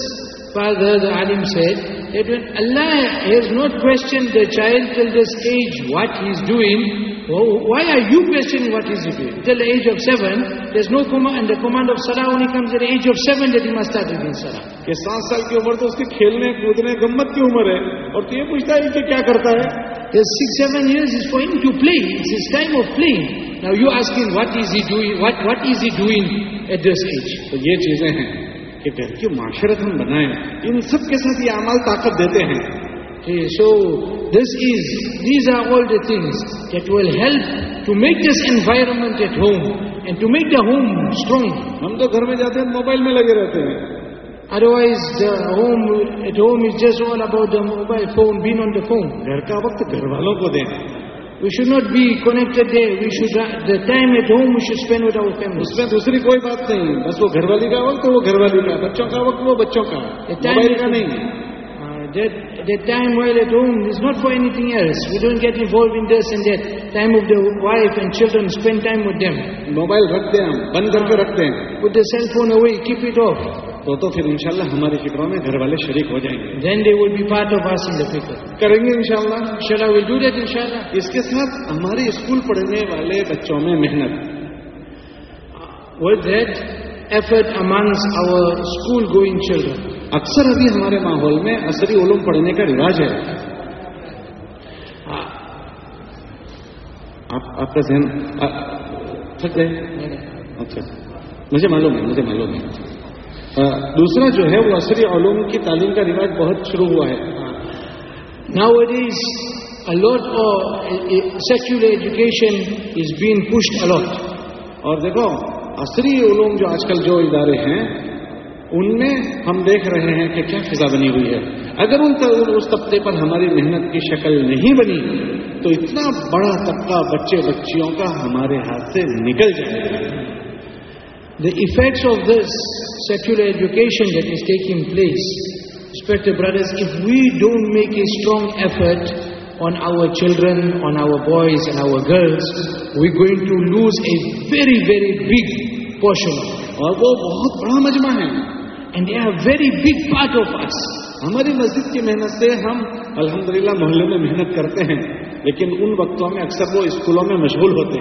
father, the alim said, that when Allah has not questioned the child till this age what he is doing, well, why are you questioning what is he doing? Till the age of seven, there's no command, and the command of salah only comes at the age of seven that he must start reading salah. یہ سات سال کی عمر تو اس کے کھیلنے کودنے گمت کی عمر ہے اور تو یہ پوچھتا ہے کہ کیا کرتا ہے The six, seven years is for him to play. It's his time of playing. Now you ask him what is he doing, what, what is he doing at this age. تو یہ چیزیں ہیں کہ گھر کی معاشرت ہم بنائیں ان سب کے ساتھ یہ اعمال طاقت دیتے ہیں so this is these are all the things that will help to make this environment at home and to make the home strong ہم تو گھر میں جاتے ہیں موبائل میں لگے رہتے ہیں otherwise home at home is just all about the mobile phone been on the phone گھر کا وقت گھر والوں کو دیں We should not be connected there. We should uh, the time at home we should spend with our family. उसमें दूसरी कोई बात नहीं बस वो घरवाली का वक्त वो घरवाली का बच्चों का वक्त वो बच्चों का मोबाइल का नहीं The time while at home is not for anything else. We don't get involved in this and that. Time of the wife and children, spend time with them. Mobile रखते हैं बंद करके रखते हैं. Put the cell phone away, keep it off. تو تو پھر انشاءاللہ ہماری فکروں میں گھر والے شریک ہو جائیں گے then they will be part of us in the فکر کریں گے انشاءاللہ شلا ول ڈو دیٹ انشاءاللہ اس کے ساتھ ہمارے اسکول پڑھنے والے بچوں میں محنت ود دیٹ ایفرٹ امنگس اور اسکول گوئنگ چلڈرن اکثر ابھی ہمارے ماحول میں عصری علوم پڑھنے کا رواج ہے آپ کا ذہن تھک گئے اچھا مجھے معلوم ہے مجھے معلوم ہے دوسرا جو ہے وہ عصری علوم کی تعلیم کا رواج بہت شروع ہوا ہے از اور سیکولر ایجوکیشن بین پشڈ دیکھو عصری علوم جو آج کل جو ادارے ہیں ان میں ہم دیکھ رہے ہیں کہ کیا فضا بنی ہوئی ہے اگر ان اس طبقے پر ہماری محنت کی شکل نہیں بنی تو اتنا بڑا طبقہ بچے بچیوں کا ہمارے ہاتھ سے نکل جائے گا The effects of this secular education that is taking place, respected brothers, if we don't make a strong effort on our children, on our boys and our girls, we're going to lose a very, very big portion. And they are a very big part of us. Our मस्जिद की we से हम अल्हम्दुलिल्लाह मोहल्ले में but in those times, they are में अक्सर वो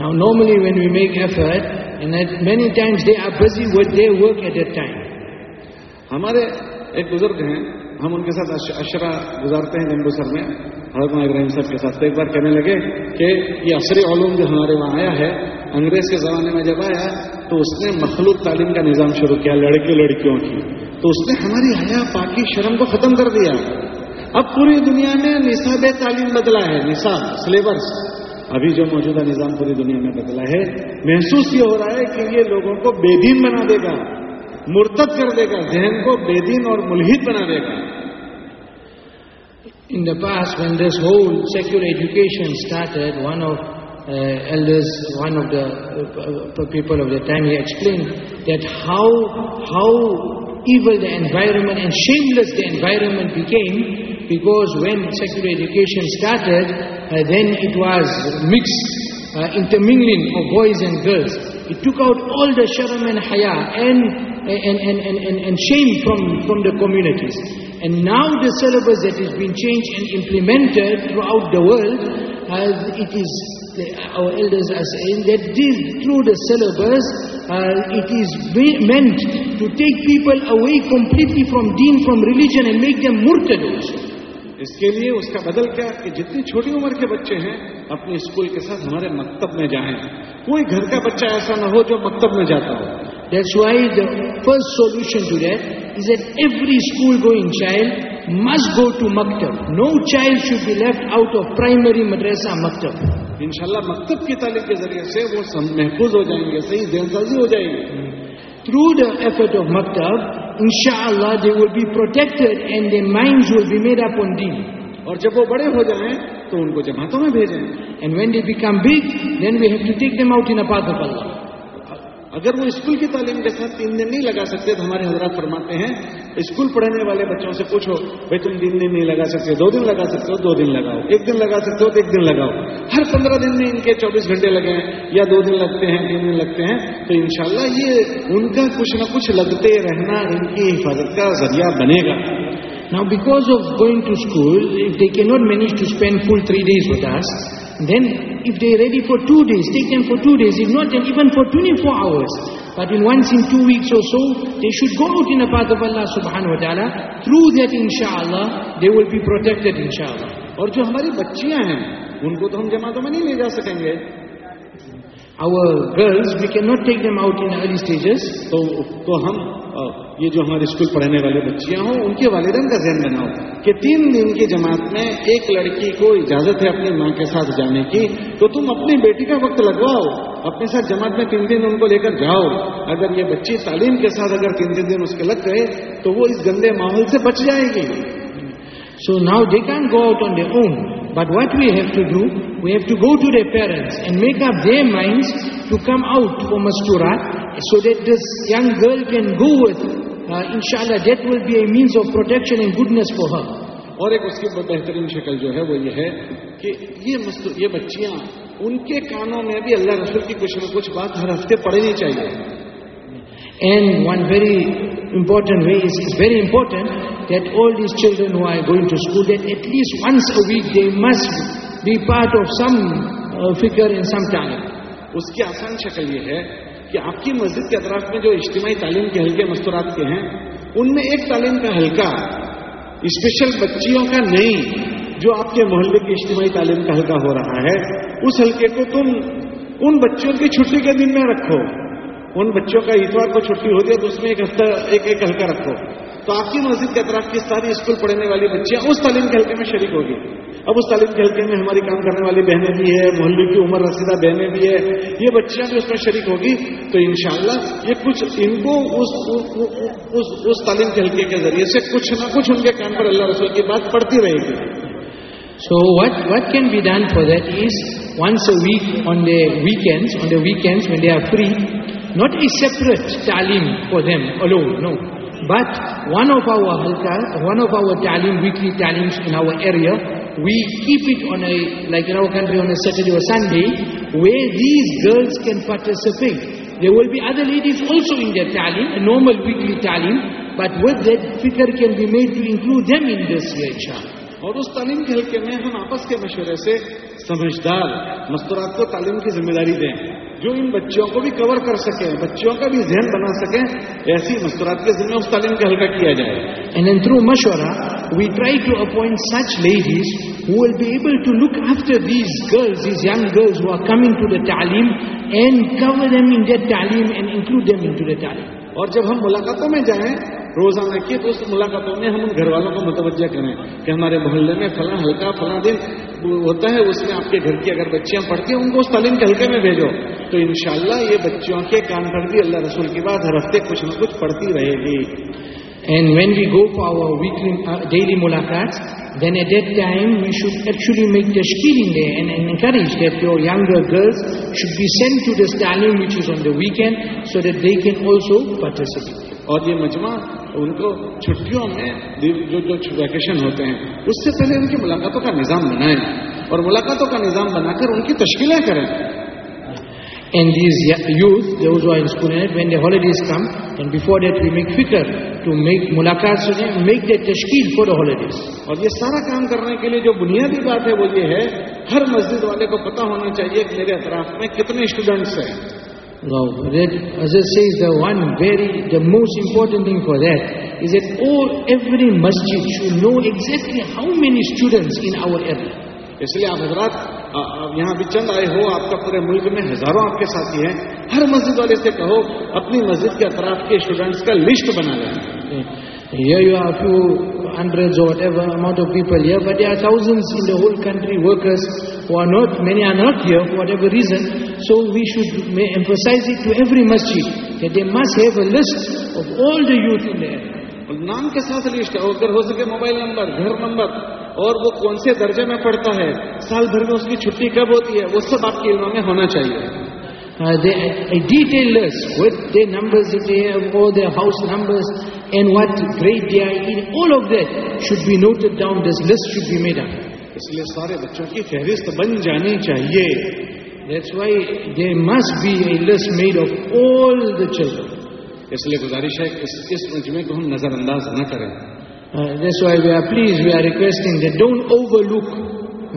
Now normally when we make effort, and that many times they are busy with their work at time. ہمارے ایک بزرگ ہیں ہم ان کے ساتھ اشرا گزارتے ہیں جنگو سر میں کے ساتھ ایک بار کہنے لگے کہ یہ عصری علوم جو ہمارے وہاں آیا ہے انگریز کے زمانے میں جب آیا تو اس نے مخلوط تعلیم کا نظام شروع کیا لڑکیوں لڑکیوں کی تو اس نے ہماری حیا پاکی شرم کو ختم کر دیا اب پوری دنیا میں نصاب تعلیم بدلا ہے نصاب سلیبس ابھی جو موجودہ نظام پوری دنیا میں بدلا ہے محسوس یہ ہو رہا ہے کہ یہ لوگوں کو بے دین بنا دے گا مرتب کر دے گا ذہن کو بے دین اور ملحد بنا دے گا in the past when this whole secular education start one of elders one of the people of the time you explain that how how even the environment and shameless the environment became because when secular education started, uh, then it was mixed, uh, intermingling of boys and girls. It took out all the sharam and haya and, and, and, and, and shame from, from the communities. And now the syllabus that is being changed and implemented throughout the world, uh, it is uh, our elders are saying that this, through the syllabus, uh, it is meant to take people away completely from deen, from religion and make them murtadus. اس کے لیے اس کا بدل کیا کہ جتنی چھوٹی عمر کے بچے ہیں اپنے اسکول کے ساتھ ہمارے مکتب میں جائیں کوئی گھر کا بچہ ایسا نہ ہو جو مکتب میں جاتا ہو that's why the first solution to is solve every school go child must go to مکتب no child should be left out of primary مدرسہ مکتب ان شاء اللہ مکتب کی تعلیم کے ذریعے سے وہ محفوظ ہو جائیں گے صحیح دینسازی ہو جائے گی hmm. through the effort of maktab, insha'Allah they will be protected and their minds will be made up on deen. Or And when they become big, then we have to take them out in a path of Allah. اگر وہ school کی تعلیم کے ساتھ تین دن نہیں لگا سکتے تو ہمارے حضرات فرماتے ہیں اسکول پڑھنے والے بچوں سے پوچھو بھائی تم تین دن نہیں لگا سکتے دو دن لگا سکتے ہو دو دن لگاؤ ایک دن لگا سکتے ہو تو ایک دن لگاؤ ہر پندرہ دن میں ان کے چوبیس گھنٹے لگے ہیں یا دو دن لگتے ہیں تین دن لگتے ہیں تو انشاءاللہ یہ ان کا کچھ نہ کچھ لگتے رہنا ان کی حفاظت کا ذریعہ بنے گا now because of going to school کی not manage to spend full three days ہوتا this Then if they're ready for two days, take them for two days. If not, then even for 24 hours. But in once in two weeks or so, they should go out in the path of Allah subhanahu wa ta'ala. Through that insha'Allah, they will be protected insha'Allah. और जो हमारी बच्चियां हैं उनको तो हम जमातों में our girls, we cannot take them out in early stages. تو تو ہم یہ جو ہمارے اسکول پڑھنے والے بچیاں ہوں ان کے والدین کا ذہن بناؤ کہ تین دن کی جماعت میں ایک لڑکی کو اجازت ہے اپنی ماں کے ساتھ جانے کی تو تم اپنی بیٹی کا وقت لگواؤ اپنے ساتھ جماعت میں تین دن ان کو لے کر جاؤ اگر یہ بچی تعلیم کے ساتھ اگر تین تین دن اس کے لگ گئے تو وہ اس گندے ماحول سے بچ جائے گی so now they can go out on their own But what we have to do, we have to go to their parents and make up their minds to come out for Mastura so that this young girl can go with. Uh, inshallah, that will be a means of protection and goodness for her. اور ایک اس کی بہترین شکل جو ہے وہ یہ ہے کہ یہ یہ بچیاں ان کے کانوں میں بھی اللہ رسول کی کچھ نہ کچھ بات ہر ہفتے پڑھنی چاہیے And one very important way is it's very important that all these children who are going to school, that at least once a week they must be part of some uh, figure in some time. اس کی آسان شکل یہ ہے کہ آپ کی مسجد کے اطراف میں جو اجتماعی تعلیم کے ہلکے مستورات کے ہیں ان میں ایک تعلیم کا ہلکا اسپیشل بچیوں کا نہیں جو آپ کے محلے کی اجتماعی تعلیم کا ہلکا ہو رہا ہے اس ہلکے کو تم ان بچیوں کی چھٹی کے دن میں رکھو ان بچوں کا اتوار کو چھٹی ہوتی ہے تو اس میں ایک ہفتہ ایک ایک ہلکا رکھو تو آپ کی مسجد کے اطراف کی ساری اسکول پڑھنے والی بچیاں اس تعلیم کے حلقے میں شریک ہوگی اب اس تعلیم کے حلقے میں ہماری کام کرنے والی بہنیں بھی ہیں محلے کی عمر رسیدہ بہنیں بھی ہیں یہ بچیاں بھی اس میں شریک ہوگی تو انشاءاللہ یہ کچھ ان کو اس تعلیم کے حلقے کے ذریعے سے کچھ نہ کچھ ان کے کام پر اللہ رسول کی بات پڑتی رہے گی so what what can be done for that weekends, once a week on they are free Not a separate ta'lim for them alone, no. But one of our halka, one of our ta'lim, weekly ta'lims in our area, we keep it on a, like in our country on a Saturday or Sunday, where these girls can participate. There will be other ladies also in their ta'lim, a normal weekly ta'lim, but with that fikr can be made to include them in this year, inshallah. और उस तालीम के हल्के में हम आपस के मशवरे से समझदार and इन बच्चियों को भी कवर कर सके बच्चियों का who will be able to look after these girls, these young girls who are coming to the ta'lim and cover them in their ta'lim and include them into the ta'lim. और जब हम मुलाकातों روزانہ کی تو اس ملاقاتوں میں ہم ان گھر والوں کو متوجہ کریں کہ ہمارے محلے میں فلاں فلاں ہلکا دن ہوتا ہے اس میں آپ کے گھر کی اگر بچیاں پڑھتی ہیں ان کو اس تعلیم کے ہلکے میں بھیجو تو انشاءاللہ یہ بچوں کے کان بھی اللہ رسول کے بعد ہر ہفتے کچھ نہ کچھ پڑھتی رہے گی and when we go for weekly daily ملاقات اور یہ مجمع ان کو چھٹیوں میں جو جو ویکیشن ہوتے ہیں اس سے پہلے ان کی ملاقاتوں کا نظام بنائیں اور ملاقاتوں کا نظام بنا کر ان کی تشکیلیں کریں فکر تشکیل فوریڈیز اور یہ سارا کام کرنے کے لیے جو بنیادی بات ہے وہ یہ ہے ہر مسجد والے کو پتا ہونا چاہیے کہ میرے اطراف میں کتنے اسٹوڈنٹس ہیں No, that, as I say, the one very, the most important thing for that is that all, every masjid should know exactly how many students in our area. इसलिए आप हजरात यहाँ भी चंद आए हो आपका पूरे मुल्क में हजारों आपके साथी हैं हर मस्जिद वाले से कहो अपनी मस्जिद के अतराफ के स्टूडेंट्स का लिस्ट बना लें Here you are a few hundreds or whatever amount of people here, but there are thousands in the whole country, workers who are not, many are not here for whatever reason. So we should emphasize it to every masjid that they must have a list of all the youth in there. नाम के साथ list Uh, they, a detailed list with their numbers if they have, all their house numbers and what grade they are in. All of that should be noted down. This list should be made up. اس لیے سارے بچوں کی فہرست بن جانی چاہیے that's why they must be a list made of all the children اس لیے گزارش ہے اس, اس مجمے کو ہم نظر انداز نہ کریں that's why we are please we are requesting they don't overlook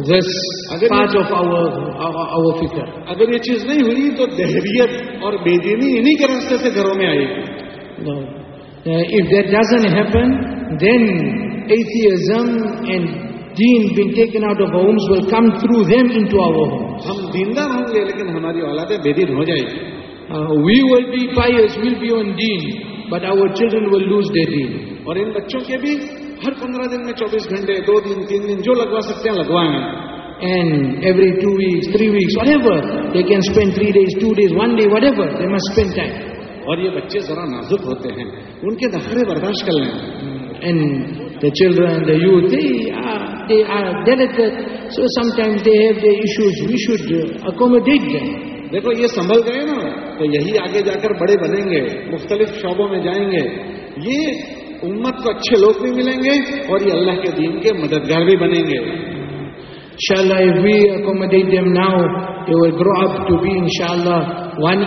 this اگر پارٹ آف آور فکر اگر یہ چیز نہیں ہوئی تو دہریت اور بے دینی انہیں کے راستے سے گھروں میں آئے گی if that doesn't happen then atheism and deen been taken out of homes will come through them into our homes. हम होंगे लेकिन हमारी हो uh, we will be pious, we'll be on deen, but our children will lose their deen. और इन बच्चों के भी हर 15 दिन में 24 घंटे, दो दिन, तीन दिन जो लगवा सकते हैं लगवाएं. And every two weeks, three weeks, whatever, they can spend three days, two days, one day, whatever, they must spend time. और ये बच्चे जरा नाजुक होते हैं उनके दखरे बर्दाश्त कर लें the children, the youth, they تو یہی آگے جا کر بڑے بنے گے مختلف شعبوں میں جائیں گے یہ انت کو اچھے لوگ بھی ملیں گے اور یہ اللہ کے دین کے مددگار بھی بنے گے اکومیڈیٹ ناؤ گرو اپ ان شاء اللہ ون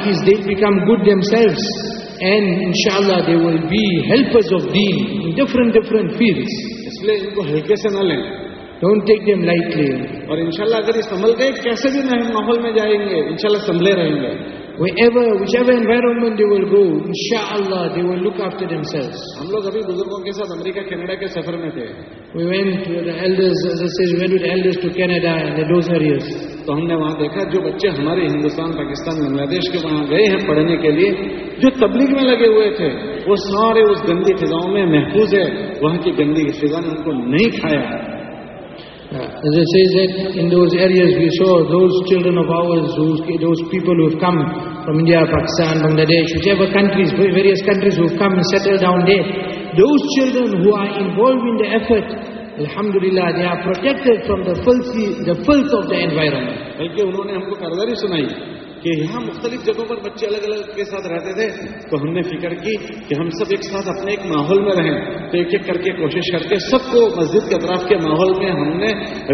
کیم سیل اینڈ ان شاء اللہ they developers of then different different field لیے ان کو ہلکے سے نہ لیں ڈونٹ ٹیک دیم لائٹلی اور انشاءاللہ اگر یہ سنبھل گئے کیسے بھی نئے ماحول میں جائیں گے انشاءاللہ سنبھلے رہیں گے ہم لوگ ابھی بزرگوں کے ساتھ امریکہ کینیڈا کے سفر میں تھے تو ہم نے وہاں دیکھا جو بچے ہمارے ہندوستان پاکستان بنگلہ دیش کے وہاں گئے ہیں پڑھنے کے لیے جو تبلیغ میں لگے ہوئے تھے وہ سارے اس گندی فضاؤں میں محفوظ ہے وہاں کی گندی فضا نے ان کو نہیں کھایا As I say that in those areas we saw those children of ours, those, those people who have come from India, Pakistan, Bangladesh, whichever countries, various countries who have come and settled down there, those children who are involved in the effort الحمدللہ they are protected from the the filth of the environment بلکہ انہوں نے ہم کو کارداری سنائی کہ یہاں مختلف جگہوں پر بچے الگ الگ کے ساتھ رہتے تھے تو ہم نے فکر کی کہ ہم سب ایک ساتھ اپنے ایک ماحول میں رہیں تو ایک ایک کر کے کوشش کر کے سب کو مسجد کے اطراف کے ماحول میں ہم نے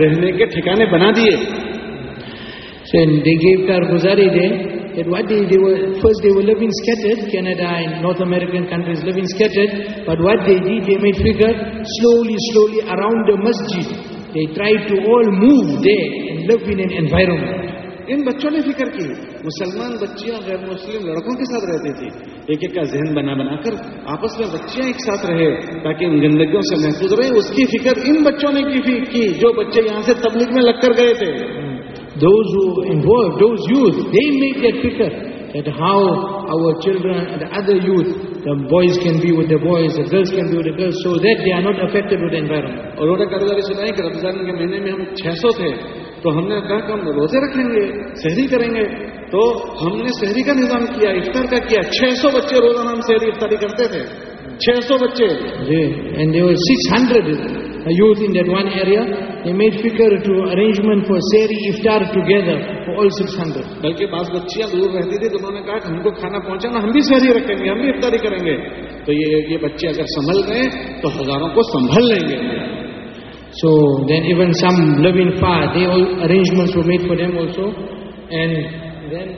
رہنے کے ٹھکانے بنا دیے دیں that what they, they were, first they were living scattered, Canada and North American countries living scattered, but what they did, they made figure slowly, slowly around the masjid. They tried to all move there and live in an environment. ان بچوں نے فکر کی مسلمان بچیاں غیر مسلم لڑکوں کے ساتھ رہتی تھی ایک ایک کا ذہن بنا بنا کر آپس میں بچیاں ایک ساتھ رہے تاکہ ان گندگیوں سے محفوظ رہے اس کی فکر ان بچوں نے کی جو بچے یہاں سے تبلیغ میں لگ کر گئے تھے those who involved, those youth, they make that picture that how our children and other youth, the boys can be with the boys, the girls can be with the girls, so that they are not affected with the environment. تو ہم نے کہا کہ ہم روزے رکھیں گے شہری کریں گے تو ہم نے شہری کا نظام کیا افطار کا کیا چھ سو بچے روزانہ ہم شہری افطاری کرتے تھے چھ سو بچے جی and six hundred youth and one area there for all six hundred بلکہ دور رہتی تھی تو انہوں نے کہا کہ ہم کو کھانا پہنچانا ہم بھی سیری رکھیں گے ہم بھی افطاری کریں گے تو یہ یہ بچے اگر سنبل رہے ہیں تو ہزاروں کو سنبھل لیں گے ہمارے so then even some love in for the arrangement to made for them also and then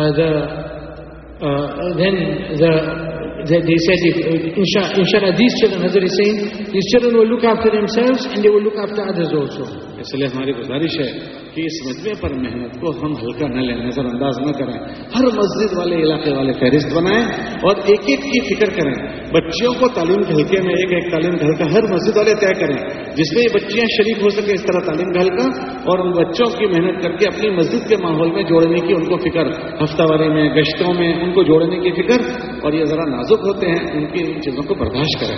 a دینا that they said, if, uh, inshallah, these children, Hazrat is saying, these children will look after themselves and they will look after others also. اس لیے ہماری گزارش ہے کہ اس مجمع پر محنت کو ہم ہلکا نہ لیں نظر انداز نہ کریں ہر مسجد والے علاقے والے فہرست بنائیں اور ایک ایک کی فکر کریں بچیوں کو تعلیم کے حلقے میں ایک ایک تعلیم دہل کا ہر مسجد والے طے کریں جس میں یہ بچیاں شریف ہو سکیں اس طرح تعلیم کا حلقہ اور ان بچوں کی محنت کر کے اپنی مسجد کے ماحول میں جوڑنے کی ان کو فکر ہفتہ واری میں گشتوں میں ان کو جوڑنے کی فکر اور یہ ذرا نازک ہوتے ہیں ان کی ان چیزوں کو برداشت کریں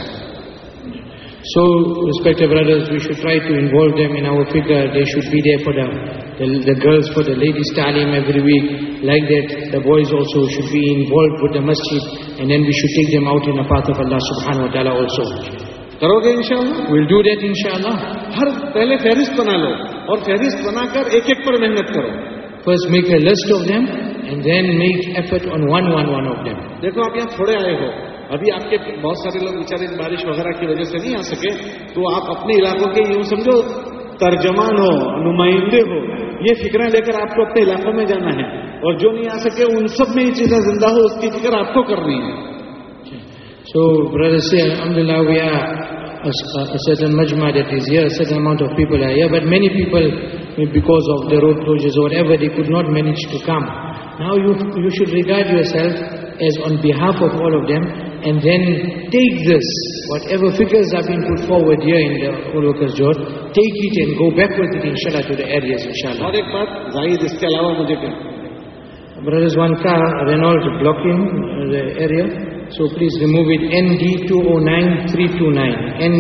so respect the ladies' for the ladies like that's پر محنت کرو then make one of them دیکھو آپ یہاں تھوڑے آئے ہو ابھی آپ کے بہت سارے لوگ بے چارے بارش وغیرہ کی وجہ سے نہیں آ سکے تو آپ اپنے علاقوں کے یوں سمجھو ترجمان ہو نمائندے ہو یہ فکر لے کر آپ کو اپنے علاقوں میں جانا ہے So, brothers here, alhamdulillah, we are uh, a, certain majma that is here, a certain amount of people are here, but many people, because of the road closures or whatever, they could not manage to come. Now you, you should regard yourself as on behalf of all of them and then take this, whatever figures have been put forward here in the All Workers Jot, take it and go back with it inshallah to the areas inshallah. और एक बात जाहिर इसके अलावा मुझे there is one car, Renault, blocking uh, the area. So please remove it. ND nine three two nine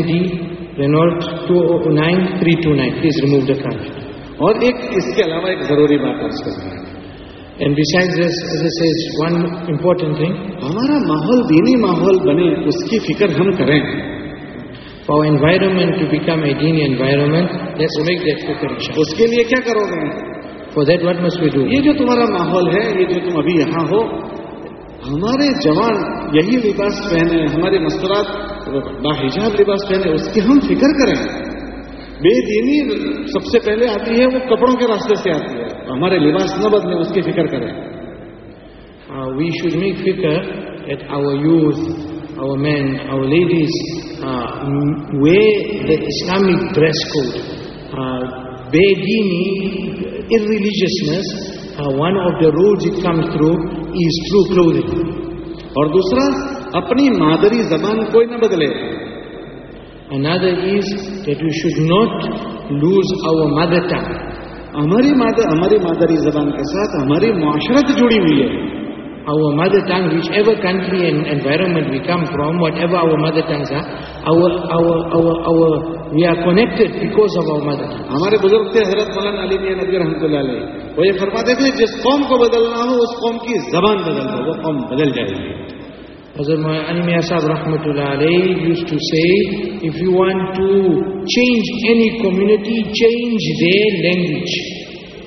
Reynold two O nine three two nine کے علاوہ ایک ضروری بات ہے ہمارا ماحول دینی ماحول بنے اس کی فکر ہم کریں for environment to become a let's make that فکر اس کے لیے کیا کرو گے یہ جو تمہارا ماحول ہے یہ جو تم ابھی یہاں ہو ہمارے جوان یہی لباس پہنے ہمارے مسترات باحجاب لباس پہنے اس کی ہم فکر کریں بے دینی سب سے پہلے آتی ہے وہ کپڑوں کے راستے سے آتی ہے ہمارے لباس نہ بدلیں اس کی فکر کریں وی شوڈ میک فکر at our use our men our ladies way the Islamic dress code بے دینی irreligiousness, one of the roads it comes through is through clothing. اور دوسرا اپنی مادری زبان کوئی نہ بدلے another is that we should not lose our mother tongue ہماری مادر ہماری مادری زبان کے ساتھ ہماری معاشرت جڑی ہوئی ہے our mother tongue, whichever country and environment we come from, whatever our mother tongues are, our, our, our, our, we are connected because of our mother tongue. हमारे बुजुर्ग थे हजरत मौलाना अली मियां नदवी रहमतुल्लाह अलैह वो ये फरमाते थे जिस कौम को बदलना हो उस कौम की जबान बदल दो वो कौम Hazrat Mawlana Ali Miaں Sahib used to say if you want to change any community change their language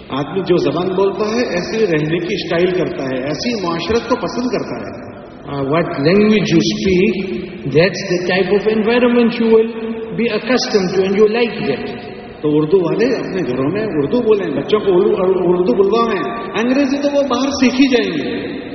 آدمی جو زبان بولتا ہے ایسے رہنے کی اسٹائل کرتا ہے ایسی معاشرت کو پسند کرتا ہے what language you speak that's the type of environment you will be accustom to and you like that تو اردو والے اپنے گھروں میں اردو بولیں بچوں کو اردو بلوائیں انگریزی تو وہ باہر سیکھی جائیں گے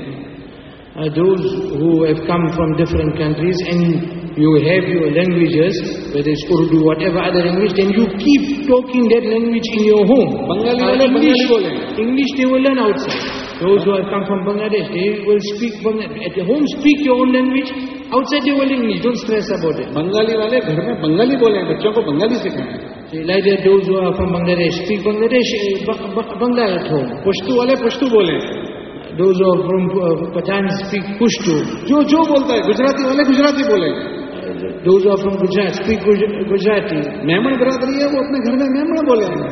those who have come from different countries and you have your languages, whether it's Urdu, whatever other language, then you keep talking that language in your home. Bengali uh, English, Bengali. English they will learn outside. Those who have come from Bangladesh, they will speak Bangladesh. At the home, speak your own language. Outside they will English. Don't stress about it. Bengali wale, घर में बंगाली बोले हैं बच्चों को बंगाली सिखाएं Like that, those who are from Bangladesh speak Bangladesh, eh, Bangla at home. Pashto वाले पश्तू बोले Those who are from uh, Patan speak Pushtu. जो जो बोलता है गुजराती वाले गुजराती बोलेंगे those of from Gujarat speak Gujarati مہمان برادری ہے وہ اپنے گھر میں مہمان بولے ہیں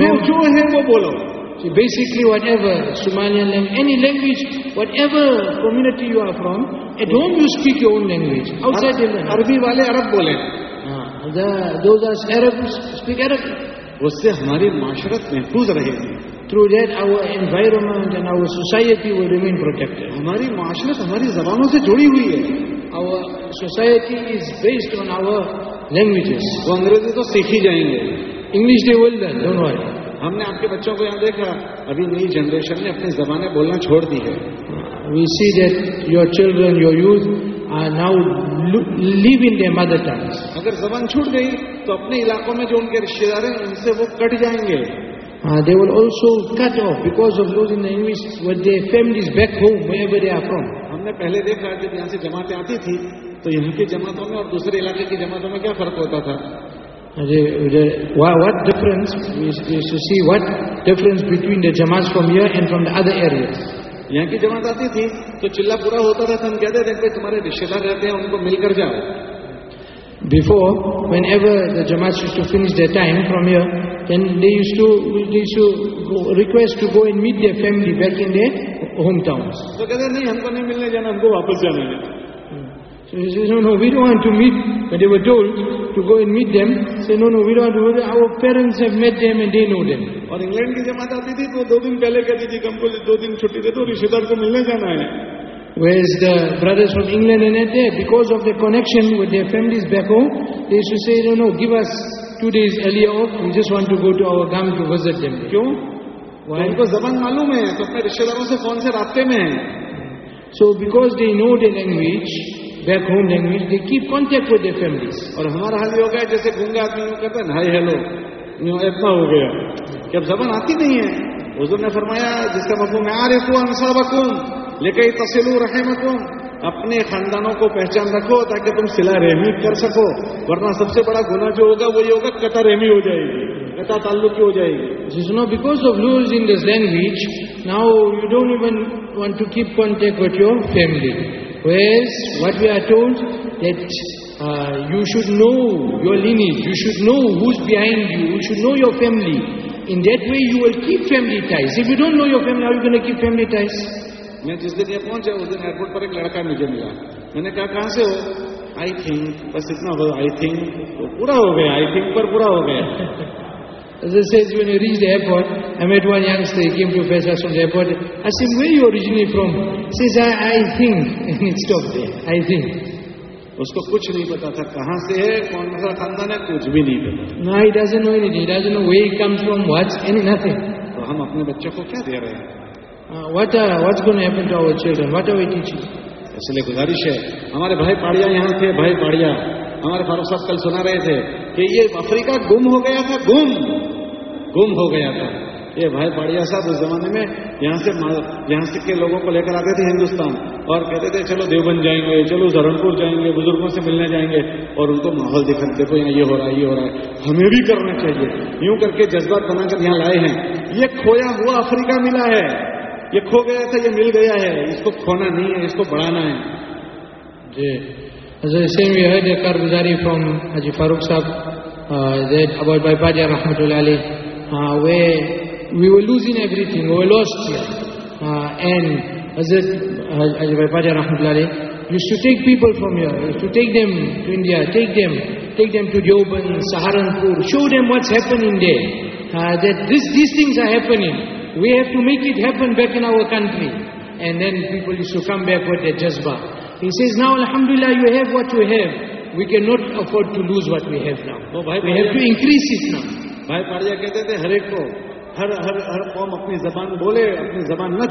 جو جو ہے وہ بولو basically whatever Somali any language whatever community you are from a don't you speak your own language outside عربی والے عرب بولے those are Arab speak Arab اس سے ہماری معاشرت محفوظ رہے گی through that our environment and our society will remain protect ہماری معاشرت ہماری زبانوں سے جڑی ہوئی ہے our society is based on our languages. वो अंग्रेजी तो सीख ही जाएंगे. English they will learn, don't worry. हमने आपके बच्चों को यहाँ देखा. अभी नई generation ने अपने ज़माने बोलना छोड़ दी है. We see that your children, your youth are now live in their mother tongues. अगर ज़बान छूट गई, तो अपने इलाकों में जो उनके रिश्तेदार हैं, उनसे वो कट जाएंगे. Uh, they will also cut off because of losing the English with their families back home, wherever they are from. نے پہلے دیکھا جب یہاں سے جماعتیں آتی تھی تو یہاں کی جماعتوں میں اور دوسرے علاقے کی جماعتوں میں کیا فرق ہوتا تھا ڈفرنس ڈفرنس بٹوین دا جماعت from you and from the other area یہاں کی جماعت آتی تھی تو چلہ پورا ہوتا تھا ہم کہتے تھے کہ تمہارے رشتے دار رہتے ہیں ان کو مل کر جاؤ Before, whenever the Jamaat used to finish their time from here, then they used to, they used to go, request to go and meet their family back in their hometowns. So कहते नहीं हमको नहीं मिलने जाना हमको वापस जाने हैं. So he says, no, no, we don't want to meet. But they were told to go and meet them. Say, no, no, we don't want to. Meet. Our parents have met them and they know them. और England की जमात आती थी तो दो दिन पहले कहती थी हमको दो दिन छुट्टी दे दो रिश्तेदार को मिलने जाना है. Whereas the brothers from England and not there because of the connection with their families back home, they used to say, no, no, give us two days earlier off, we just want to go to our gang to visit them. Why? So because they know the language, back home language, they keep contact with their families. और हमारा हाल ये हो गया जैसे गूंगा आदमी कहते हैं हाय हेलो इतना हो गया कि अब जबान आती नहीं है हुजूर ने फरमाया لیکن تسلو رحمت اپنے خاندانوں کو پہچان رکھو تاکہ تم سلا رحمی کر سکو ورنہ سب سے بڑا گناہ جو ہوگا وہ یہ ہوگا قطع رحمی ہو جائے گی قطع تعلق کی ہو جائے گی جس no because of lose in this language now you don't even want to keep contact with your family ways what we are told that you should know your lineage you should know whose behind you you should know your family in that way you will keep family ties if you don't know your family are you can keep family ties میں جس دن یہ پہنچا اس دن airport پر ایک لڑکا مجھے ملا میں نے کہا کہاں سے ہوئی ہو گیا اس کو کچھ نہیں پتا تھا کہاں سے ہے کون سا خاندان ہے کچھ بھی نہیں پتا نتنگ تو ہم اپنے بچوں کو کیا دے رہے ہیں Uh, uh, اس گزارش ہے ہمارے بھائی پاڑیا یہاں تھے بھائی پاڑیا ہمارے فاروق صاحب کل سنا رہے تھے کہ یہ افریقہ گم ہو گیا تھا گم گم ہو گیا تھا یہ بھائی پاڑیا صاحب اس زمانے میں یہاں سے یہاں سے کے لوگوں کو لے کر آتے تھے ہندوستان اور کہتے تھے چلو دیوبند جائیں گے چلو زرنپور جائیں گے بزرگوں سے ملنے جائیں گے اور ان کو ماحول دکھا دے تو یہاں یہ ہو رہا ہے یہ ہو رہا ہے ہمیں بھی کرنا چاہیے یوں کر کے جذبات بنا کر یہاں لائے ہیں یہ کھویا ہوا افریقہ ملا ہے ये खो गया था ये मिल गया है इसको खोना नहीं है इसको बढ़ाना है The same we heard a Karguzari from Haji Farooq Sahib uh, that about Baipaja Rahmatul Ali uh, where we were losing everything, we were lost here. Uh, and Hazrat Haji Baipaja Rahmatul Ali used to take people from here, used to take them to India, take them, take them to Joban, Saharanpur, show them what's happening there. Uh, that this, these things are happening. We have to make it happen back in our country. And then people used to come back with their jazba. He says, now Alhamdulillah, you have what you have. We cannot afford to lose what we have now. So, we have to increase it now. भाई Pariya, कहते थे हर एक har har हर हर कौम अपनी जबान बोले अपनी जबान न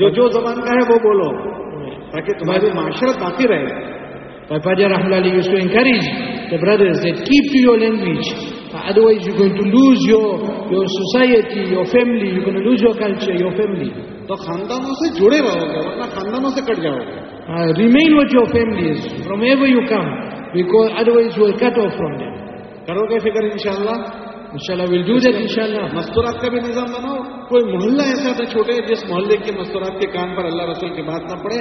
jo जो जो जबान का है वो बोलो ताकि तुम्हारी माशरत बाकी रहे भाई Padiya Rahmanullah used to encourage the brothers that keep to your language otherwise you're going to lose your your society, your family, you're going to lose your culture, your family. The Uh, remain what your family is, from wherever you come, because otherwise you will cut off from them. Karoge figure inshallah. انشاءاللہ مستورات کا بھی نظام بناؤ کوئی محلہ ایسا نہ چھوٹے جس محلے کے مستورات کے کام پر اللہ رسول کی بات نہ پڑے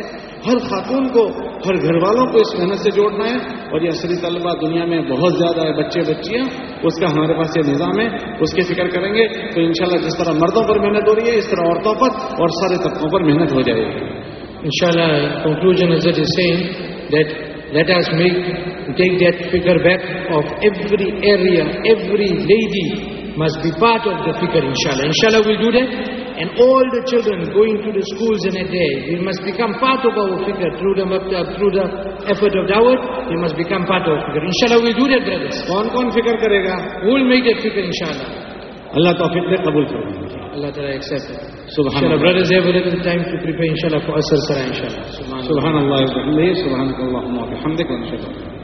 ہر خاتون کو ہر گھر والوں کو اس محنت سے جوڑنا ہے اور یہ عصری طلبہ دنیا میں بہت زیادہ ہے بچے بچیاں اس کا ہمارے پاس یہ نظام ہے اس کی فکر کریں گے تو انشاءاللہ جس طرح مردوں پر محنت ہو رہی ہے اس طرح عورتوں پر اور سارے طبقوں پر محنت ہو جائے گی Let us make, take that figure back of every area, every lady must be part of the figure, inshallah. Inshallah we'll do that. And all the children going to the schools in a day, we must become part of our figure through the uh, through the effort of dawah, we must become part of our figure. Inshallah we'll do that, brothers. Kaun kaun figure karega? Who will make that figure, inshallah? Allah tawfiq de qabul Allah Ta'ala accept it. Subhanallah. Inshallah, brothers have a little time to prepare, inshallah, for Asr Sarah, inshallah. Subhanallah. Subhanallah, Subhanallah, Subhanallah, Subhanallah, Subhanallah, Subhanallah, Subhanallah, Subhanallah,